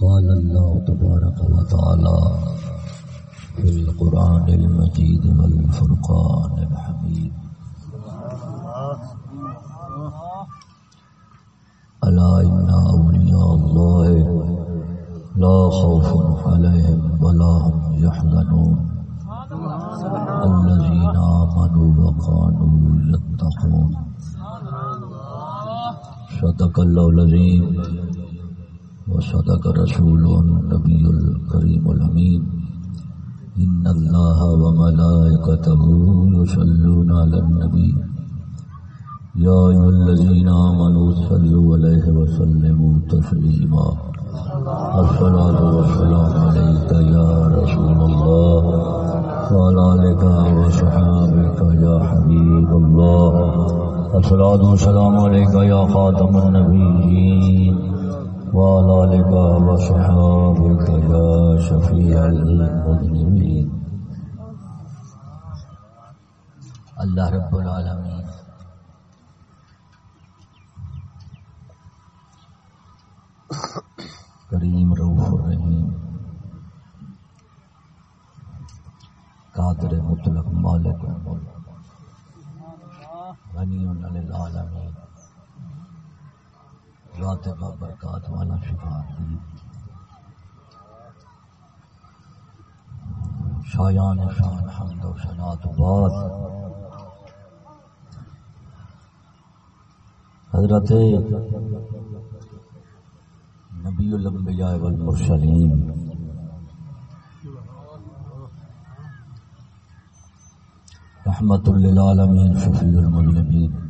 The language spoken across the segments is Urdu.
قال الله تبارك وتعالى في القرآن المجيد والفرقان الحميد ألا إن أولياء الله لا خوف عليهم ولا هم يحزنون الذين آمنوا وكانوا يتقون صدق الله العظيم وصدق رسول النبي الكريم الأمين. إن الله وملائكته يصلون على النبي. يا أيها الذين آمنوا صلوا عليه وسلموا تسليما. الصلاة والسلام عليك يا رسول الله. وعلى آلك وصحابك يا حبيب الله. الصلاة والسلام عليك يا خاتم النبيين. وعلى آلك وصحابك يا شفيع المذنبين. اللہ رب العالمین کریم روف الرحیم، قادر مطلق مالک الملک، غنی للعالمین ذات برکات والا شفاعت دی شایان شان حمد و شنات بعد۔ حضرت نبی الانبیاء والمرسلین۔ رحمت للعالمین، شفیع المذنبین۔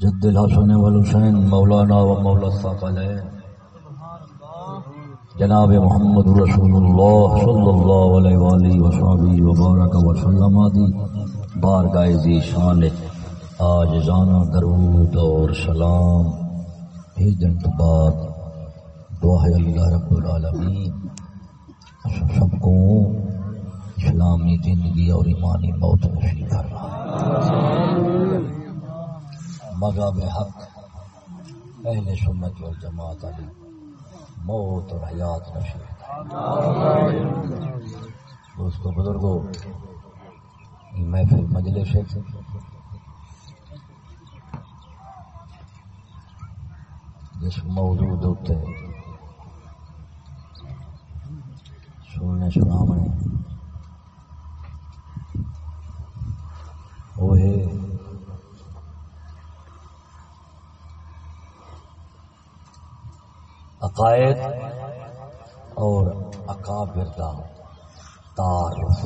جد الحسن والحسین، مولانا و مولا الثقلین جناب محمد رسول اللہ صلی اللہ علیہ وآلہ وصحبہ وبارک وسلم دی بارگاہ دی شان آج زانا درود اور سلام۔ بھیجن تو بعد دعا ہے اللہ رب العالمین۔ سب کو اسلامی زندگی اور ایمانی موت نصیب فرما۔ مذہب حق، اہل سنت والجماعت علی، موت اور حیات نصیب دوستو بزرگو، محفل مجلس ہے۔ جس موضوع ہوتے سننے سناونے۔ وہ عقائد اور اکابر کا تعارف۔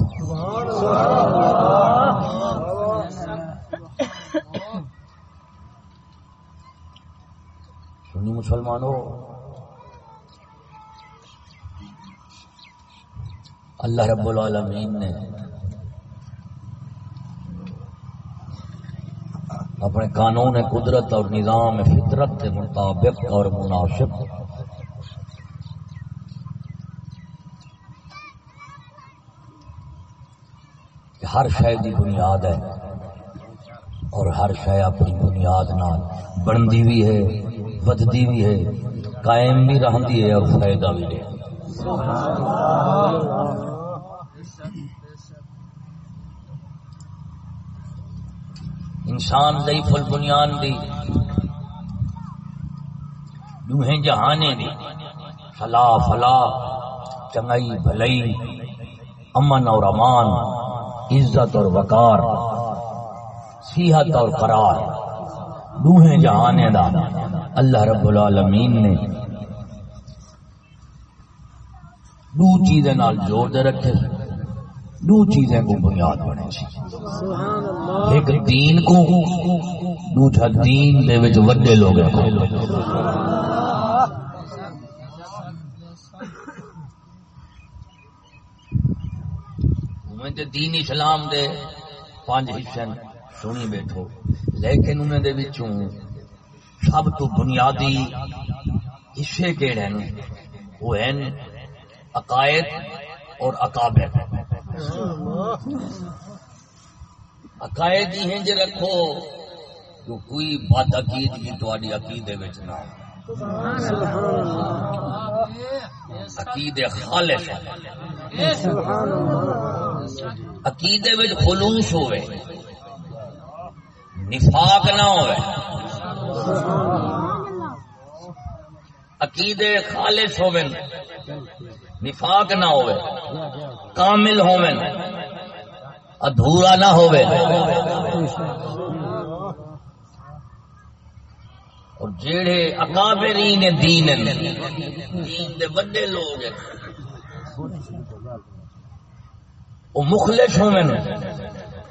سنی مسلمانوں، اللہ رب العالمین نے اپنے قانون قدرت اور نظام فطرت کے مطابق اور مناسب کہ ہر شے کی بنیاد ہے۔ اور ہر شے اپنی بنیاد نال بنتی بھی ہے، بدتی بھی ہے، قائم بھی رہتی ہے اور فائدہ بھی ہے۔ انسان ضعیف البنیان دی دوہیں جہانے دی۔ فلا فلا چنگئی بھلئی امن اور امان۔ عزت اور وقار، صحت اور قرار۔ دوہیں جہانے دا اللہ رب العالمین نے دو چیزیں نال جوڑ دے رکھے۔ دو چیزیں کو بنیاد بنے سی۔ ایک دین کو دوسرا دین دے وچ وڈے لوگ دین اسلام دے پانچ حصے سنی بیٹھو۔ لیکن انہیں دے وچوں سب تو بنیادی حصے کہڑے ہیں؟ وہ ہیں عقائد اور اکابر۔ عقائد ہی ہیں جے رکھو تو کوئی بد عقید کی تاری عقیدے نہ عقید خالص عقیدے خلوص ہوئے، نفاق نہ ہوئے۔ عقیدے خالص ہوئے نفاق نہ ہوئے، کامل ہوئے ادھورا نہ ہوئے۔ اور جیڑے اکابرین دین دین دے بڑے لوگ ہیں وہ مخلص ہوئے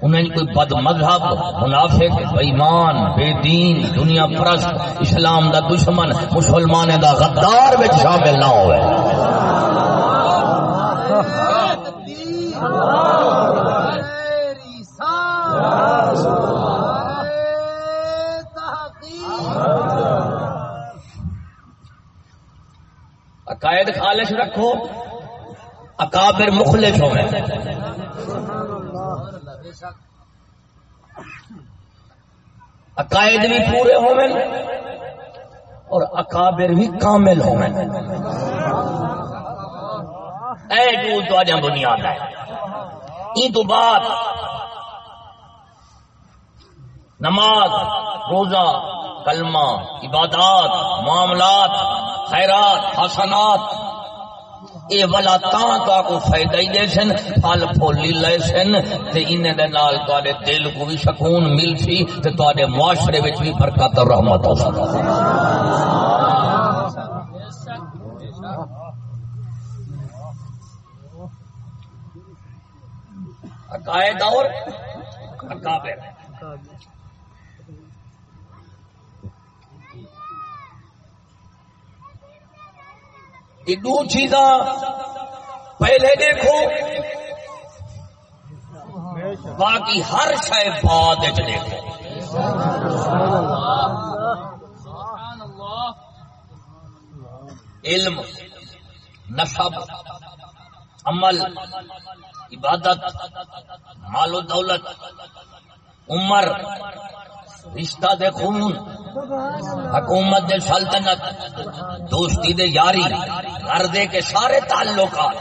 انہیں کوئی بد مذہب، منافق ایمان بے دین، دنیا پرست، اسلام دا دشمن، مسلمان دا غدار میں شامل نہ ہوئے۔ عقائد خالص رکھو۔ اکابر مخلص ہو عقائد بھی پورے ہو اور اکابر بھی کامل ہو اے جو بنیاد ہے۔ این تو بعد نماز، روزہ، کلمہ، عبادات، معاملات، خیرات، حسنات اے والا تاں تو کو فائدہ ہی دے سن، پھل پھول لے سن، تے انہاں دے نال تواڈے دل کو بھی سکون مل سی تے تواڈے معاشرے وچ بھی برکت اور رحمت ہو سکتا عقائد اور اکابر یہ دو چیزاں پہلے دیکھو، باقی ہر شاید بعد دیکھو۔ علم، نصب، عمل، عبادت، مال و دولت، عمر رشتہ دے خون، حکومت دے سلطنت، دوستی دے یاری، گھر دے کے سارے تعلقات۔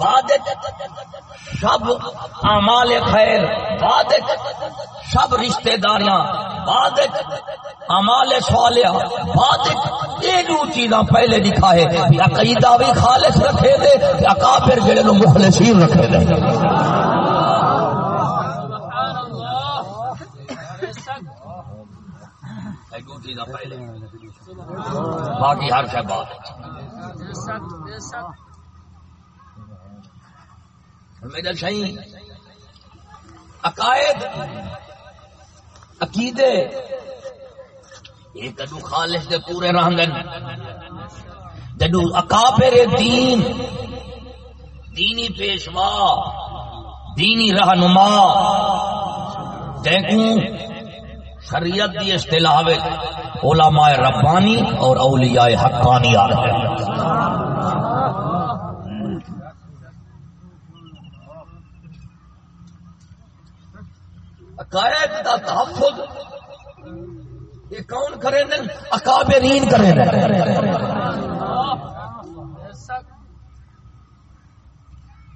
بعد سب اعمال خیر، بعد سب رشتہ داریاں، بعد امال صالحہ، بعد یہ دو چیزاں پہلے لکھا ہے عقیدہ بھی خالص رکھے دے اکابر جڑے نو مخلصین رکھے دے۔ باقی ہر شہ بات میرا صحیح عقائد عقیدے۔ یہ کدو خالص دے پورے رہن جدو اکابر دین دینی پیشوا دینی رہنما شریعت دی اصطلاح علماء ربانی اور اولیاء حقانی آ رہے ہیں عقائد کا تحفظ، یہ کون کرے دن؟ اکابرین کرے دن۔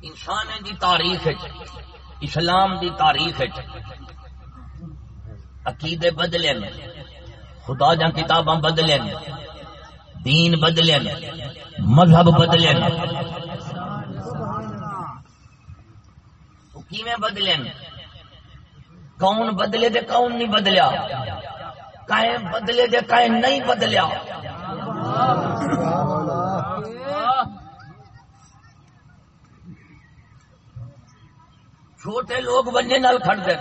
انسان دی تاریخ اسلام دی تاریخ عقیدے بدلے خدا جا کتاباں بدلے دین بدلے مذہب بدلے کیویں بدلے کون بدلے دے کون نہیں بدلیا؟ کہیں بدلے دے کہیں نہیں بدلیا؟ چھوٹے لوگ بننے نال کھڑ دے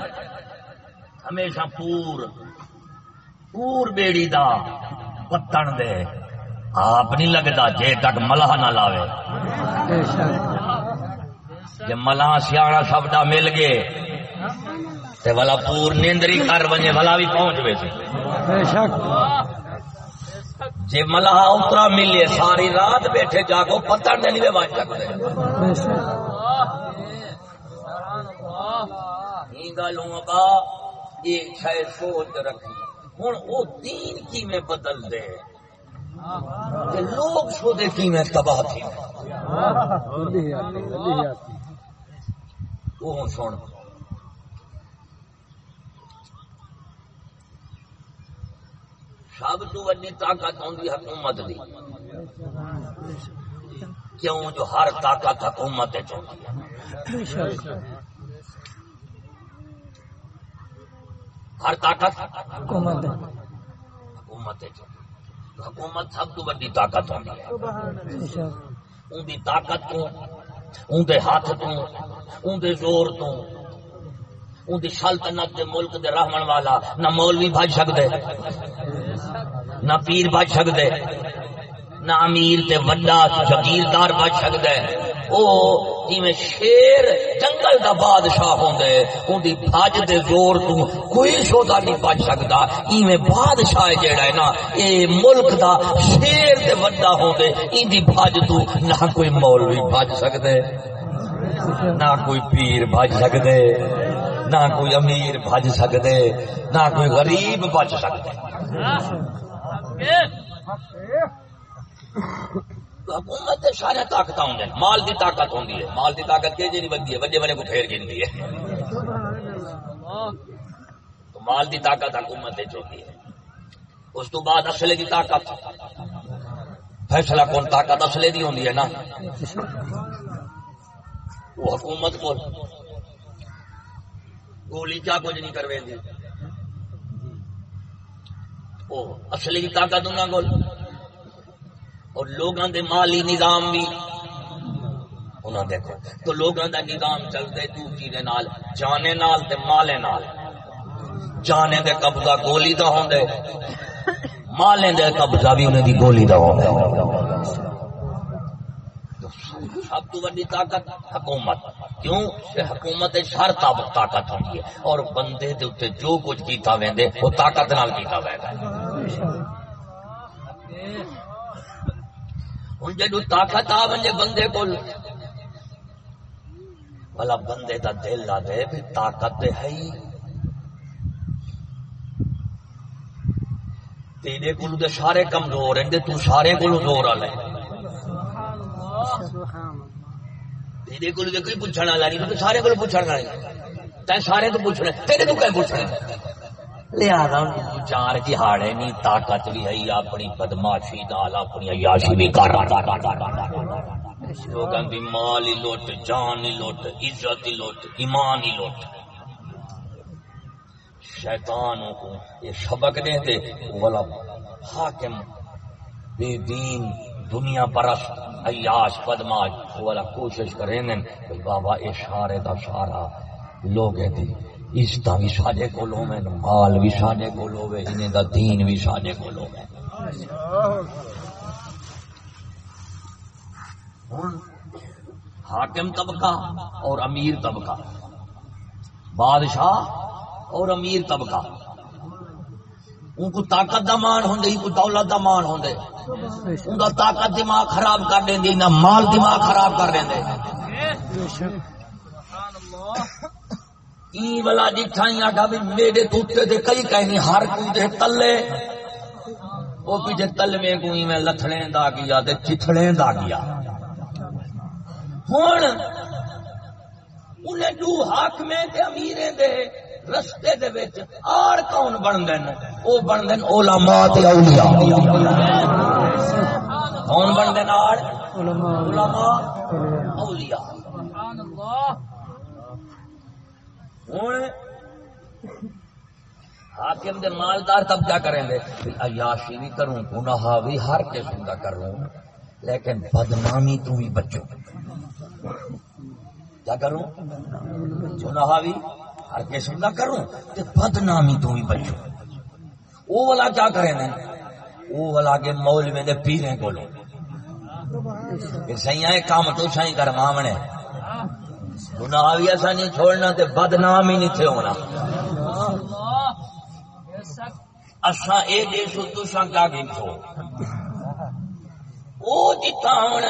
ہمیشہ پور پور بیڑی دا پتن دے۔ آپ نہیں لگتا جے تک ملاح نہ لاوے۔ جی ملاح سیاح سب دا مل گئے تے والا پور نیندری کر بنے والا بھی پہنچ گئے جی ملاح اترا ملے ساری رات بیٹھے جاگو پتن دے نہیں بچ سکتے گلوں کا ایک شاید سوچ رکھی ہوں وہ دین کی میں بدل دے کہ لوگ سو کی میں تباہ تھی وہ سن۔ سب تو وڈی طاقت آدھی حکومت دی۔ کیوں جو ہر طاقت حکومت چاہتی ہے؟ ہر طاقت حکومت حکومت حکومت سب تو بڑی طاقت ہوتی ہے۔ ان کی طاقت تو ان کے ہاتھ تو ان کے زور تو ان کی سلطنت دے ملک دے رحمن والا نہ مولوی بج سکتے نہ پیر بج سکتے نہ امیر تے وڈا جگیردار بچ سکتا ہے او جی شیر جنگل دا بادشاہ ہوندے ان دی بھاج دے زور تو کوئی سودا نہیں بچ سکتا ایویں بادشاہ جیڑا ہے نا، اے ملک دا شیر دے وڈا ہوندے این دی تو نہ کوئی مولوی بچ سکدے نہ کوئی پیر بچ سکدے نہ کوئی امیر بچ سکدے نہ کوئی غریب بچ سکدے حکومت سارے طاقت ہوں مال کی طاقت ہوں مال کی طاقت کہ جی بندی ہے؟ وجے بڑے کو پھیر گنتی ہے۔ تو مال کی طاقت حکومت ہوتی ہے۔ اس تو بعد اصلے کی طاقت۔ فیصلہ کون طاقت اصلے کی ہوتی ہے نا؟ وہ حکومت کو گولی کیا کچھ نہیں کروے وہ اصلی کی طاقت انہوں کو اور لوگوں دے مالی نظام بھی۔ انہوں دیکھو، تو لوگوں دا نظام چلتے دوسری دے نال، جانے نال تے مالے نال۔ جانے دے قبضہ گولی دا ہوندے، مالے دے قبضہ بھی انہیں دی گولی دا ہوندے۔ سب تو بڑی طاقت حکومت، کیوں؟ کہ حکومت ہر طاقت ہوتی ہے۔ اور بندے دے اتنے جو کچھ کیتا ویندے وہ طاقت نال کیتا ویندا ہوں جدو طاقت آ بنے بندے کو بلا بندے کا دل آ دے بھی طاقت ہے ہی۔ تیرے کو سارے کمزور ہیں تو سارے کو زور والے تیرے کو کوئی پوچھنے والا نہیں، تو سارے کو پوچھنے والا نہیں۔ سارے تو پوچھنا تیرے تو کیا پوچھنا لہذا چار کی ہاڑے نہیں طاقت بھی ہے اپنی بدماشی دال اپنی عیاشی بھی کر لوگوں کی مال ہی لوٹ جان ہی لوٹ عزت ہی لوٹ ایمان ہی لوٹ شیطانوں کو یہ سبق دے دے والا حاکم بے دین دنیا پرست عیاش بدماش والا کوشش کریں گے بابا یہ سارے دا سارا لوگ دی عزت بھی سارے کو مال بھی سارے کو انہیں دا دین بھی سارے کو حاکم طبقہ اور امیر طبقہ، بادشاہ اور امیر طبقہ۔ ان کو طاقت دا مان ہوں کو دولت دا مان ہوں ان کا طاقت دماغ خراب کر دیں نہ مال دماغ خراب کر دیں ای والا ڈٹھائی آگا بھی میرے توتے دے کئی کہیں ہر کوئی دے تلے۔ وہ پیچھے تل میں کوئی میں لتھڑے دا گیا دے چتھڑے دا گیا۔ ہون انہیں دو حاکمیں دے امیریں دے رستے دے وچ آر کون بن دین او بن دین علماء تے اولیاء۔ کون بن دین آر؟ علماء اولیاء۔ سبحان اللہ ہوں حاکم دے مالدار تب کیا کریں گے۔ عیاشی بھی کروں، گناہ بھی ہر قسم کا کروں۔ لیکن بدنامی تو بھی بچو کیا کروں؟ گناہ بھی ہر قسم کا کروں۔ بدنامی تو بھی بچو وہ والا کیا کریں گے؟ وہ والا کے مول میں دے پیرے کو لو سیاں کام تو سائیں کر مامنے۔ گناہ بھی ایسا نہیں چھوڑنا تے بدنام ہی نہیں تھے ہونا۔ اساں اے دے سو تساں کا گن او جتا ہن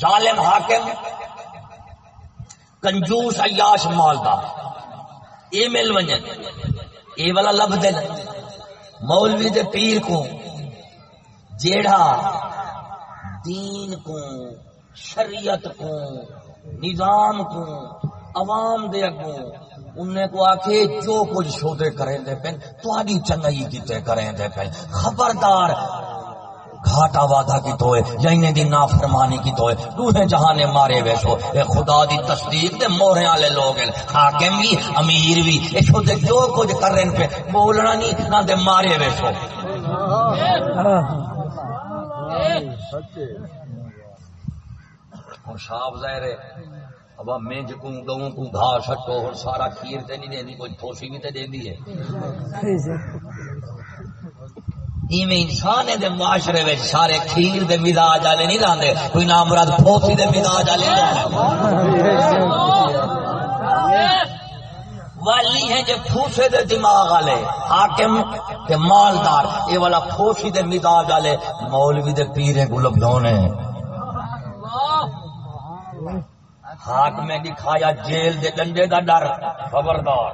ظالم حاکم، کنجوس عیاش مالدار اے مل ونجن۔ یہ والا لب دل مولوی دے پیر کو جیڑا دین کو شریعت کو نظام کو عوام دے اگوں، انہیں کو آکے جو کچھ شودے کریں دے پین تو آڈی چنگئی کیتے کریں دے پین خبردار، گھاٹا وعدہ کی توئے یا انہیں دی نافرمانی کی توئے دوہے جہانے مارے ویسو اے خدا دی تصدیق دے مورے آلے لوگ ہیں، حاکم بھی امیر بھی اے شودے جو کچھ کر رہے پہ بولنا نہیں نہ دے مارے ویسو ہوں صاف ظاہر ہے۔ اب مینج کو گوں کو گھا سٹو اور سارا کھیر تے نہیں دیندی کوئی تھوسی بھی تے دیندی ہے۔ ایویں انسان دے معاشرے وچ سارے کھیر دے مزاج والے نہیں لاندے، کوئی نام مراد پھوسی دے مزاج والے والی ہیں جو پھوسے دے دماغ والے، حاکم تے مالدار، اے والا پھوسی دے مزاج والے، مولوی دے پیرے کو لبھونے ہاتھ میں دکھایا جیل دے ڈنڈے دا ڈر خبردار۔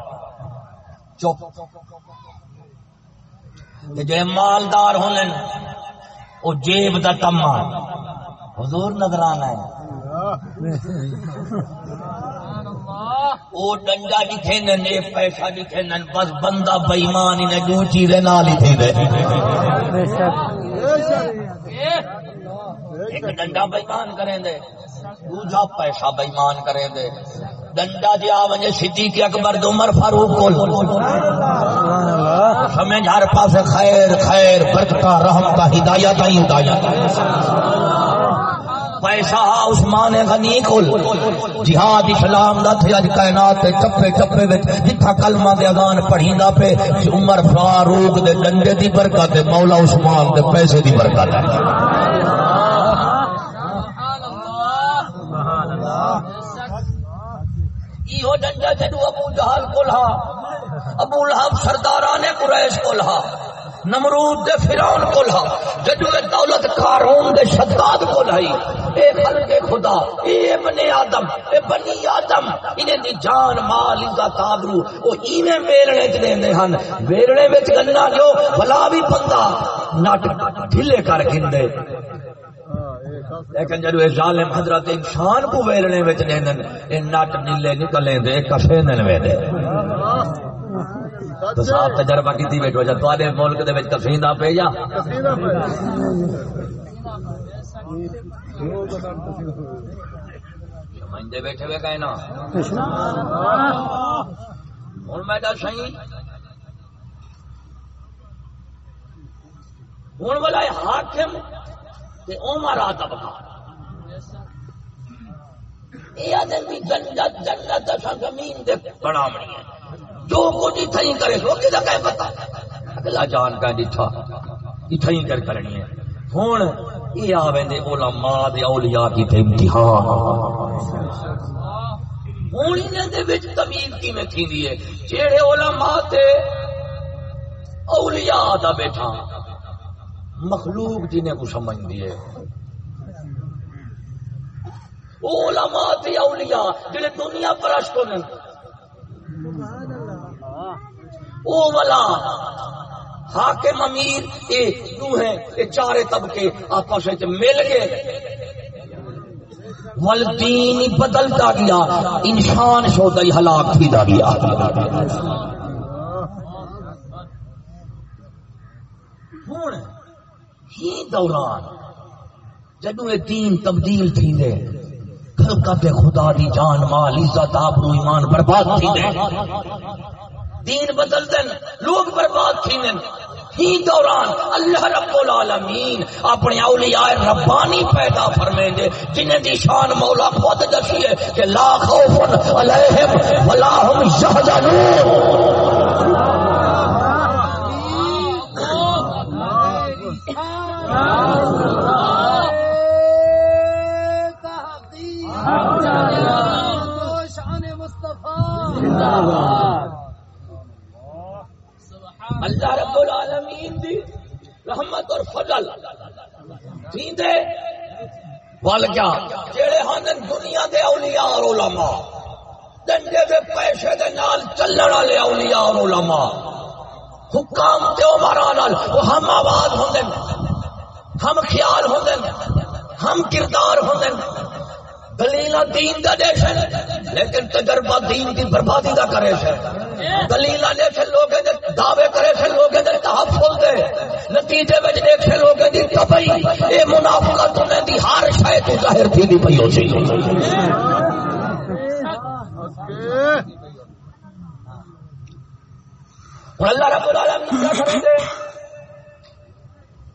چپ۔ جڑے مالدار ہونے وہ جیب دا کما حضور نظر آنا ہے۔ وہ ڈنڈا دکھے نن پیسہ دکھے نن بس بندہ بےمان ہی نے دو چیزیں نال ہی تھی ایک ڈنڈا بےمان کریں دے۔ دوجا پیسہ بےمان کریں دے۔ ڈنڈا جی آ وجے صدیق اکبر عمر فاروق کول۔ سمجھ ہر پاس خیر خیر برکتا رحمتا ہدایت ہی ہدایت۔ پیسہ عثمان غنی کول۔ جہاد اسلام دا تھے اج کائنات تے چپے چپے وچ، جتھا کلمہ دے اذان پڑھیندا پے عمر فاروق دے ڈنڈے دی برکت تے مولا عثمان دے پیسے دی برکت ہے ایہو ڈنڈا جدو ابو جہل کولہا ابو لہب سرداران قریش کولہا نمرود دے فرعون کولہا جدو دولت کارون دے شداد کولہائی اے خلق خدا، اے ابن آدم، اے بنی آدم انہیں دی جان مال عزت آبرو او ایویں ویلنے چ دیندے ہن ویلنے وچ گنا جو بلا بھی بندہ نٹ ڈھلے کر گندے لیکن جدو ظالم حضرت انسان کو ویلنے وچ دیندن اے نٹ نیلے نکلیں دے، کفے دن وے دے۔ تو صاحب تجربہ کیتی بیٹھو جا، تواڈے ملک دے وچ کفیندا پے جا۔ سمجھدے بیٹھے وے کہنا ہن میں دس سہی ہن والا حاکم تے عمر یہ جنت جنت اسا زمین دے بناونی ہے۔ جو کچھ اتھائی کرے سو کدا کہ پتہ؟ اگلا جان کا ڈٹھا اتھائی کر کرنی ہے۔ ہن یہ آویں دے علماء دے اولیاء کی تے امتحان۔ ہن انہاں دے وچ تمیز کیویں تھیندی ہے؟ جڑے علماء تے اولیاء دا بیٹھا۔ مخلوق جنہیں کو سمجھ دیے علماء تے اولیاء جڑے دنیا پرست ہونے۔ او والا، حاکم امیر، اے دو ہیں اے چارے طبقے آپس وچ مل گئے۔ ول دین بدلتا گیا، انسان شودا ہی ہلاک تھیدا گیا۔ ہن ہی دوران جدو یہ دین تبدیل تھی دے خلقت خدا دی جان، مال، عزت، آبرو، ایمان برباد تھی دے دین بدل دن لوگ برباد تھی دن ہی دوران اللہ رب العالمین اپنے اولیاء ربانی پیدا فرمے دے، جنہیں دی شان مولا خود دسی ہے کہ لا خوف علیہم ولا هم يحزنون اللہ رب العالمین دی رحمت اور فضل تھیندے وال کیا جڑے ہن دنیا دے اولیاء اور علماء ڈنڈے دے پیسے دے نال چلن والے اولیاء اور علماء۔ حکام تو مارا وہ ہم آواز ہوں ہم خیال ہوں ہم کردار ہوں دلیل دین کا دیش ہے لیکن تجربہ دین کی بربادی کا کرے سے دلیل لے سے لوگ دعوے کرے سے لوگ تحفظ دے نتیجے میں دیکھ سے لوگ دی تبئی اے منافقت نے دی ہر شاید ظاہر تھی دی پئی ہو سی اللہ رب العالمین کیا کریں گے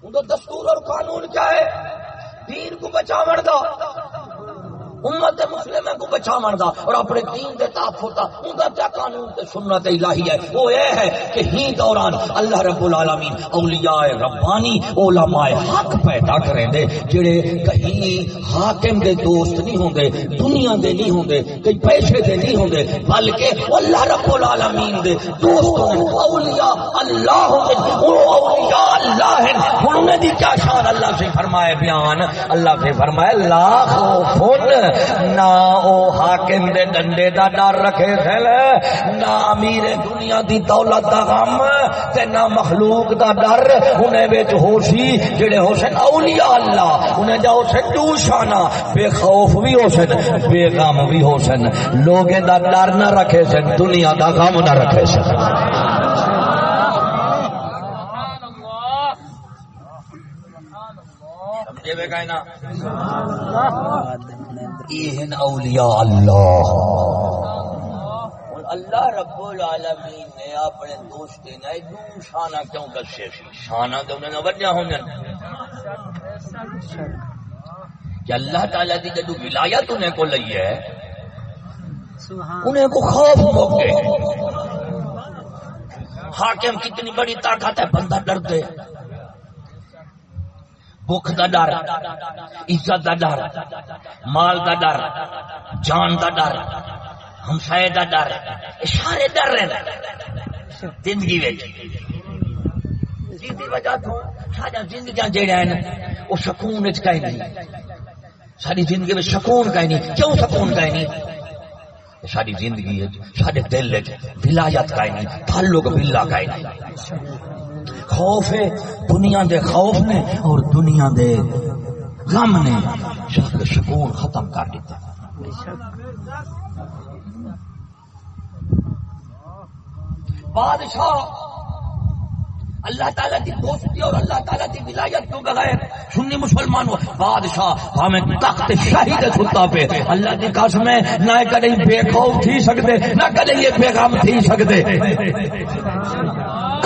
ان دستور اور قانون کیا ہے؟ دین کو بچاون دا امت مسلم کو بچا مردا اور اپنے دین دے تاپ ہوتا ان کیا قانون تے سنت الہی ہے؟ وہ یہ ہے کہ ہی دوران اللہ رب العالمین اولیاء ربانی، علماء حق پیدا کریں دے، جڑے کہیں حاکم دے دوست نہیں ہوں دے، دنیا دے نہیں ہوں دے، کہیں پیسے دے نہیں ہوں دے، بلکہ اللہ رب العالمین دے دوست ہیں اولیاء، اللہ ہیں اولیاء اللہ ہیں۔ انہوں نے دی کیا شان؟ اللہ سے فرمائے بیان، اللہ سے فرمائے لا خوفن نہ او حاکم دے ڈنڈے دا ڈر رکھے تھے نہ امیر دنیا دی دولت دا غم، تے نہ مخلوق دا ڈر۔ انہیں وچ ہوشی جڑے ہوشن اولیاء اللہ، انہیں جا ہوشن دوشانا بے خوف بھی ہوشن بے غم بھی ہوشن لوگیں دا ڈر نہ رکھے سن، دنیا دا غم نہ رکھے سن۔ سمجھے بے کائنا یہ اولیاء اللہ. اللہ رب العالمین نے اپنے دوست نے دو شانہ کیوں دسے سی؟ شانہ تو انہیں وجہ ہوں کہ اللہ تعالی دی جدو ولایت انہیں کو لئی ہے انہیں کو خوف موقع حاکم کتنی بڑی طاقت ہے، بندہ ڈر دے بخ دا ڈر، عزت دا ڈر، مال دا ڈر، جان دا ڈر، ہمسائے دا ڈر سارے ڈر رہے زندگی وجہ تو سارا زندگی جہاں ہیں، وہ سکون کہیں نہیں۔ ساری زندگی میں سکون کہیں نہیں۔ کیوں سکون کہیں نہیں؟ ساری زندگی سارے دل ولایت کہیں نہیں۔ تعلق بلا کہیں نہیں۔ خوف ہے، دنیا دے خوف نے اور دنیا دے غم نے سکون ختم کر دیتا۔ بادشاہ، اللہ تعالیٰ کی دوستی اور اللہ تعالیٰ کی ولایت کیوں بغیر سنی مسلمان بادشاہ ہمیں تخت شاہی دے ستا پہ اللہ کی قسم ہے، نہ کدی بے خوف تھی سکتے نہ کدی یہ بے غم تھی سکتے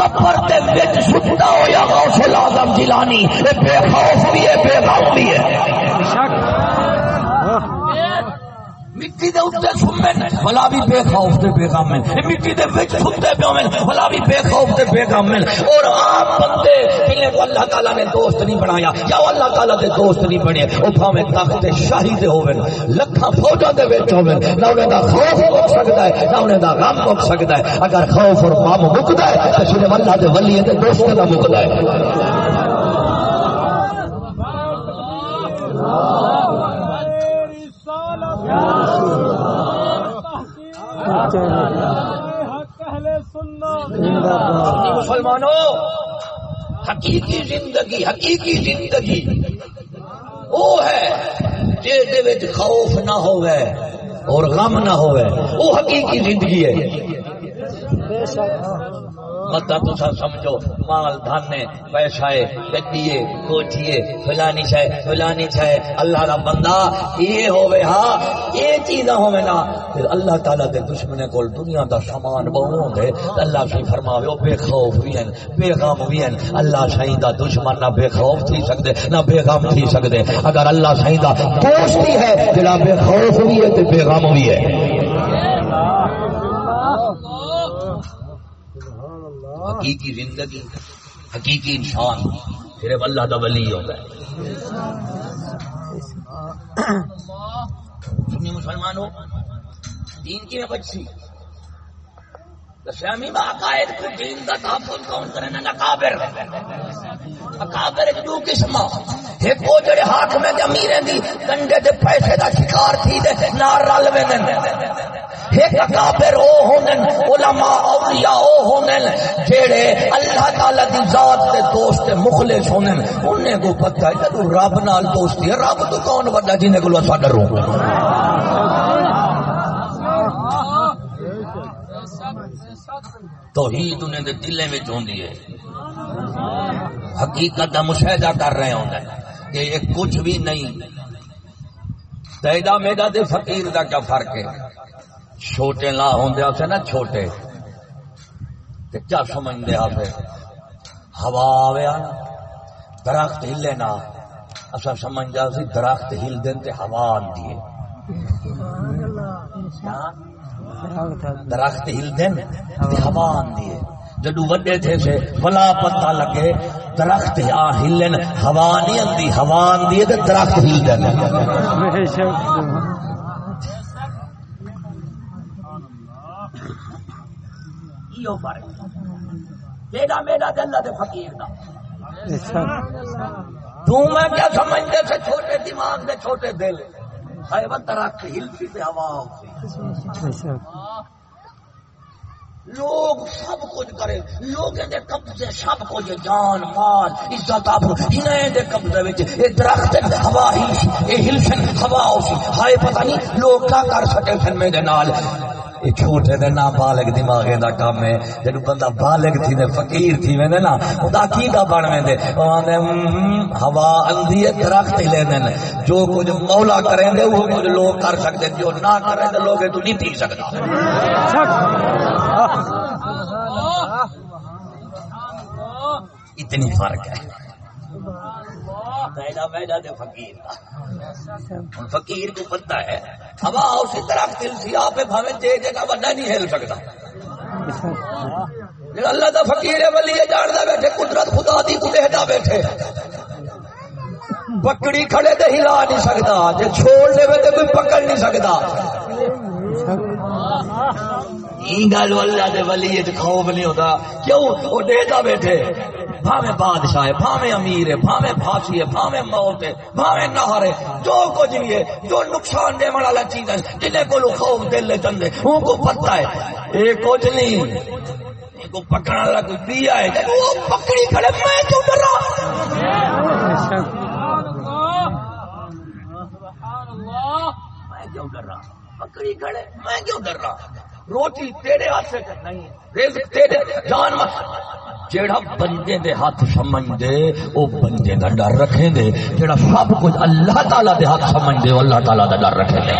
کپر دے وچ ستا ہویا غوث العظم جیلانی بے خوف بھی ہے بے غم بھی ہے مٹی دے اوتے سمن بلا بھی بے خوف تے بے غم ہیں مٹی دے وچ ستے پے ہون بھی بے خوف تے بے غم ہیں اور عام بندے جنہیں اللہ تعالی نے دوست نہیں بنایا، یا اللہ تعالی دے دوست نہیں بنے، او بھاویں تخت شاہی دے ہوون۔ لکھاں فوجاں دے وچ ہوون۔ نہ انہاں دا خوف مک سکدا ہے، نہ انہاں دا غم مک سکدا ہے۔ اگر خوف اور غم مکدا ہے تے صرف اللہ دے ولی تے دوست دا مکدا ہے۔ مسلمانوں حقیقی زندگی حقیقی زندگی۔ وہ ہے جی خوف نہ ہوئے اور غم نہ ہوئے وہ حقیقی زندگی ہے۔ متا تو سمجھو۔ مال، دھانے پیسہ گڈیے کوٹھیے، فلانی شے فلانی شے۔ اللہ دا بندہ، یہ ہوے ہاں یہ چیزاں ہوے نا۔ پھر اللہ تعالی دے دشمنے کول دنیا دا سامان بہو ہوندے اللہ سی فرماوے، او بے خوف بھی ہیں، بے غم بھی ہیں۔ اللہ سائیں دا دشمن نہ بے خوف تھی سکدے، نہ بے غم تھی سکدے۔ اگر اللہ سائیں دا دوست بھی ہے، جڑا بے خوف بھی ہے، تے بے غم بھی ہے۔ حقیقی زندگی حقیقی انسان صرف اللہ کا ولی ہوتا ہے۔ سنی مسلمانوں دین کی میں بچی عقائد کو دین تحفظ کون اکابر دو قسم ہاں۔ ایک وہ جڑے دی کنڈے دے پیسے دا شکار تھی دے، نار رل وے ایک اکابر او ہونن علماء، اولیاء او ہونن جیڑے اللہ تعالی دی ذات دے دوست مخلص ہونن انہیں کو پتہ ہے رب نال دوستی ہے، رب تو کون بڑا جن کو اسا ڈروں توحید انہیں دے دلے میں ہوندی ہے۔ حقیقت دا مشاہدہ کر رہے ہوں کہ یہ کچھ بھی نہیں۔ تیدا میدا دے فقیر دا کیا فرق ہے؟ چھوٹے لا ہوں سے نا چھوٹے۔ تے کیا سمجھ دے پھر ہوا آویا درخت ہلے نا۔ اصا سمجھ جا سی درخت ہل دین تے ہوا آندی ہے۔ درخت ہل دین تے ہوا آندی ہے جدو وڈے تھے سے بلا پتہ لگے درخت آ ہلن ہوا نہیں آتی ہوا آتی ہے تو درخت ہل دین میں کیا سمجھتے سے چھوٹے دماغ دے چھوٹے دل۔ ہے وہ درخت ہلتی ہوا ہوتی لوگ سب کچھ کرے لوگ دے قبضے سب کچھ جان مال عزت آپ انہیں دے قبضے وچ اے درخت ہوا ہی اے ہلسن ہوا ہائے پتہ نہیں لوگ کیا کر سکے پھر میرے نال۔ یہ چھوٹے دے نا بالغ دماغ دا کام ہے۔ جب بندہ بالغ تھی نے فقیر تھی ویندے نا، خدا کی دا بن ویندے؟ اوندے ہوا اندھی درخت لے دین۔ جو کچھ مولا کریں دے وہ کچھ لوگ کر سکتے جو نہ کریں دے لوگ تو نہیں پی سکتا۔ اتنی فرق ہے۔ فقیر فقیر کو پتہ ہے۔ ہوا اسی طرح دل سی آپ بھاوے دے جگہ بڑا نہیں ہل سکتا۔ اللہ دا فقیر ہے ولی جاندا بیٹھے قدرت خدا دی کو دیکھدا بیٹھے۔ پکڑی کھڑے تے ہلا نہیں سکتا۔ جے چھوڑ دے تے کوئی پکڑ نہیں سکتا۔ گل اللہ دے ولی خوف نہیں ہوتا کیوں؟ وہ دیتا بیٹھے۔ بھاوے بادشاہ ہے بھاوے امیر ہے بھاوے پھانسی ہے بھاوے موت ہے بھاوے نہر ہے۔ جو کچھ بھی ہے، جو نقصان دے والا چیز ہے، جنہیں کو خوف دل لے چندے، ان کو پتہ ہے۔ یہ کچھ نہیں۔ کو پکڑا والا کوئی ہے۔ وہ پکڑی کھڑے، میں کیوں ڈر رہا میں کیوں ڈر رہا پکڑی کھڑے، میں کیوں ڈر رہا روٹی تیرے ہاتھ نہیں رزق تیرے جان جیڑا بندے دے ہاتھ سمجھ دے او بندے دا ڈر رکھے دے جیڑا سب کچھ اللہ تعالی دے ہاتھ سمجھ دے اللہ تعالی دا ڈر رکھے دے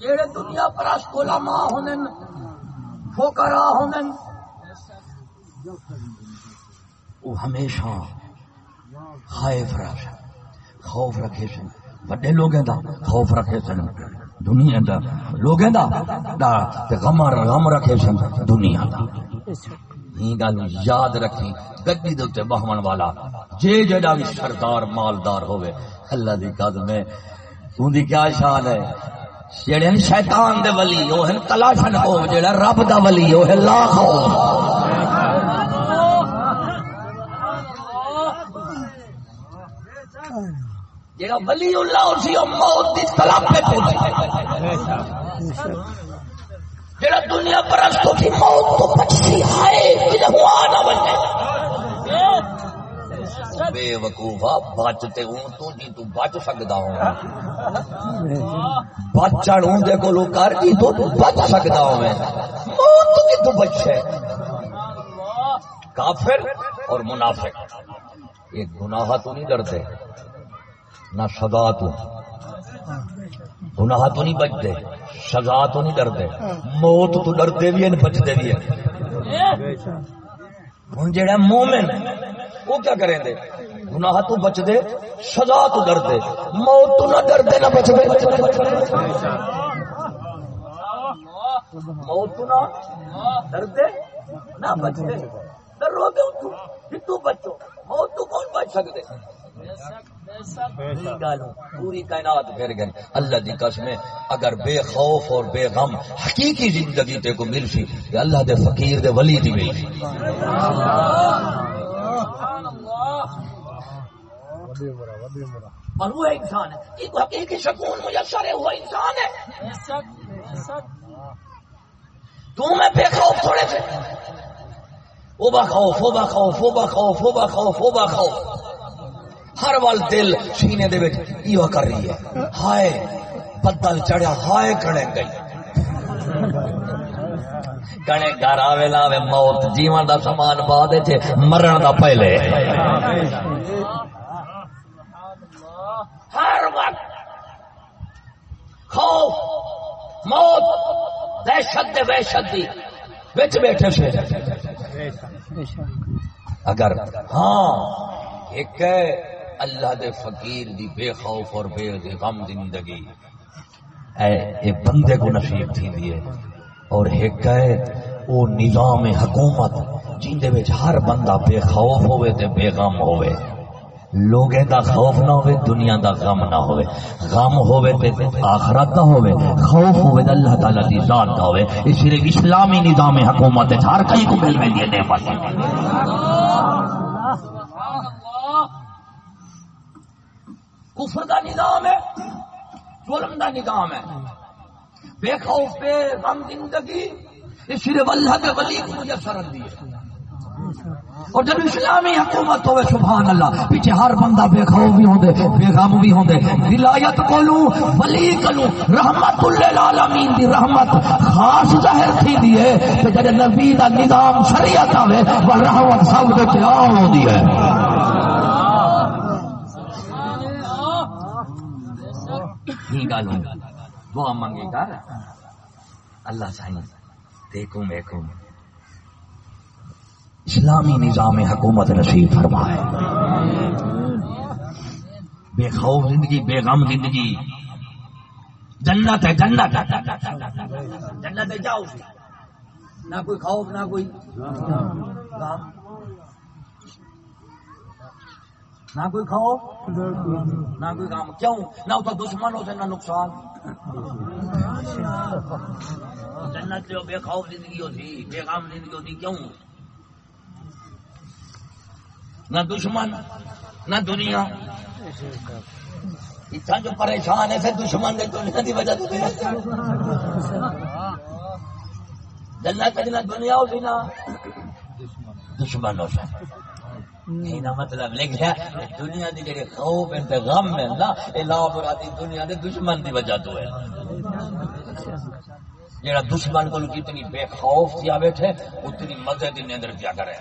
جیڑے دنیا پر علماء ہونن، فقراء ہونن وہ ہمیشہ خائف رکھے خوف رکھے سن۔ بڑے لوگ خوف رکھے سن، دنیا دا۔ لوگ غم غم رکھے سن، دنیا دا۔ گل یاد رکھی، گڈی دے تے بہمن والا۔ جے جڑا بھی سردار، مالدار ہوئے اللہ دی قدم میں توں دی کیا شان ہے؟ جڑے شیطان دے ولی او ہیں تلاشن ہو جڑا رب دا ولی او ہے لاکھ ہو جڑا ولی اللہ اسی او موت دی طلب پہ پہنچے جڑا دنیا پرستوں کی موت تو بچتی ہے کہ ہوا نہ بنے۔ بے وقوفا بچتے ہوں تو جی تو بچ سکتا ہوں۔ بچن ہوں دے کو کر جی تو تو بچ سکتا ہوں۔ میں موت تو کی تو بچ ہے کافر اور منافق۔ ایک گناہ تو نہیں ڈرتے۔ نہ سزا تو گناہ تو نہیں بچتے، سزا تو نہیں ڈرتے۔ موت تو ڈرتے بھی ہیں بچتے بھی ہیں۔ ہوں جہاں مومن وہ کیا کریں دے؟ گناہ تو بچ دے سزا تو ڈرتے۔ موت تو نہ ڈرتے، نہ بچ دے موت تو نہ ڈرتے، نہ بچ دے ڈرو تو بچو۔ موت تو کون بچ سکتے؟ پوری کائنات پھر گئی اللہ دی قسم اگر بے خوف اور بے غم حقیقی زندگی تے کو مل سی اللہ دے فقیر دے ولی دی مل سی۔ اور وہ انسان ہے۔ ایک حقیقی سکون میسر ہے وہ انسان ہے۔ تو میں بے خوف تھوڑے سے۔ او او او او او ہر وال دل سینے دے وچ ایو کر رہی ہے۔ ہائے، بدل چڑھیا، ہائے کڑے گئی۔ کنے گھر آوے لاوے موت، جیون دا سامان بعد وچ، مرن دا پہلے۔ ہر وقت خوف، موت، دہشت دے وحشت دی وچ بیٹھے سے اگر ہاں ایک ہے اللہ دے فقیر دی بے خوف اور بے غم زندگی۔ اے اے بندے کو نصیب تھی دیئے اور ایک ہے، او نظام حکومت، جن دے وچ ہر بندہ بے خوف ہوئے تے بے غم ہوئے۔ لوگے دا خوف نہ ہوئے، دنیا دا غم نہ ہوئے۔ غم ہوئے تے آخرت دا ہوئے، خوف ہوئے تے اللہ تعالی دی ذات دا ہوئے۔ اس لیے اسلامی نظام حکومت ہر کئی کو مل میں دیے دے پاتے کفر دا نظام ہے، ظلم دا نظام ہے۔ بے خوف، بے غم زندگی اس لیے اللہ کے ولی کو مجھے سرد دیے اور جب اسلامی حکومت ہوئے، سبحان اللہ، پیچھے ہر بندہ بے خوف بھی ہوندے، بے غم بھی ہوندے۔ ولایت کولو، ولی کلو رحمت للعالمین دی رحمت خاص ظاہر تھی دی ہے کہ جب نبی دا نظام شریعت آوے، وہ رحمت سب دے تے عام ہوندی ہے۔ ہی گالوں وہ منگے گا۔ اللہ سائیں دیکھوں دیکھوں۔ اسلامی نظام حکومت نصیب فرمائے۔ بے خوف زندگی، بے غم زندگی۔ جنت ہے جنت۔ جنت ہے جاؤ۔ نہ کوئی خوف، نہ کوئی غم۔ نہ کوئی خوف نہ کوئی غم کیوں نہ تو دشمنوں سے نہ نقصان۔ جنت جو بے خوف زندگی ہوتی، بے غم زندگی ہوتی، کیوں؟ نہ دشمن، نہ دنیا۔ اتنا جو پریشان ہے، پھر دشمن نے دنیا کی وجہ سے جنت نہ دنیا ہو سی نہ دشمن ہو سکتا سکے مطلب لکھا دنیا کی جڑے خوف تے غم ہے نا یہ لا برادی دنیا کے دشمن کی وجہ تو ہے۔ جڑا دشمن کو جتنی بے خوف کیا بیٹھے اتنی مزے کی نیندر کیا کرے۔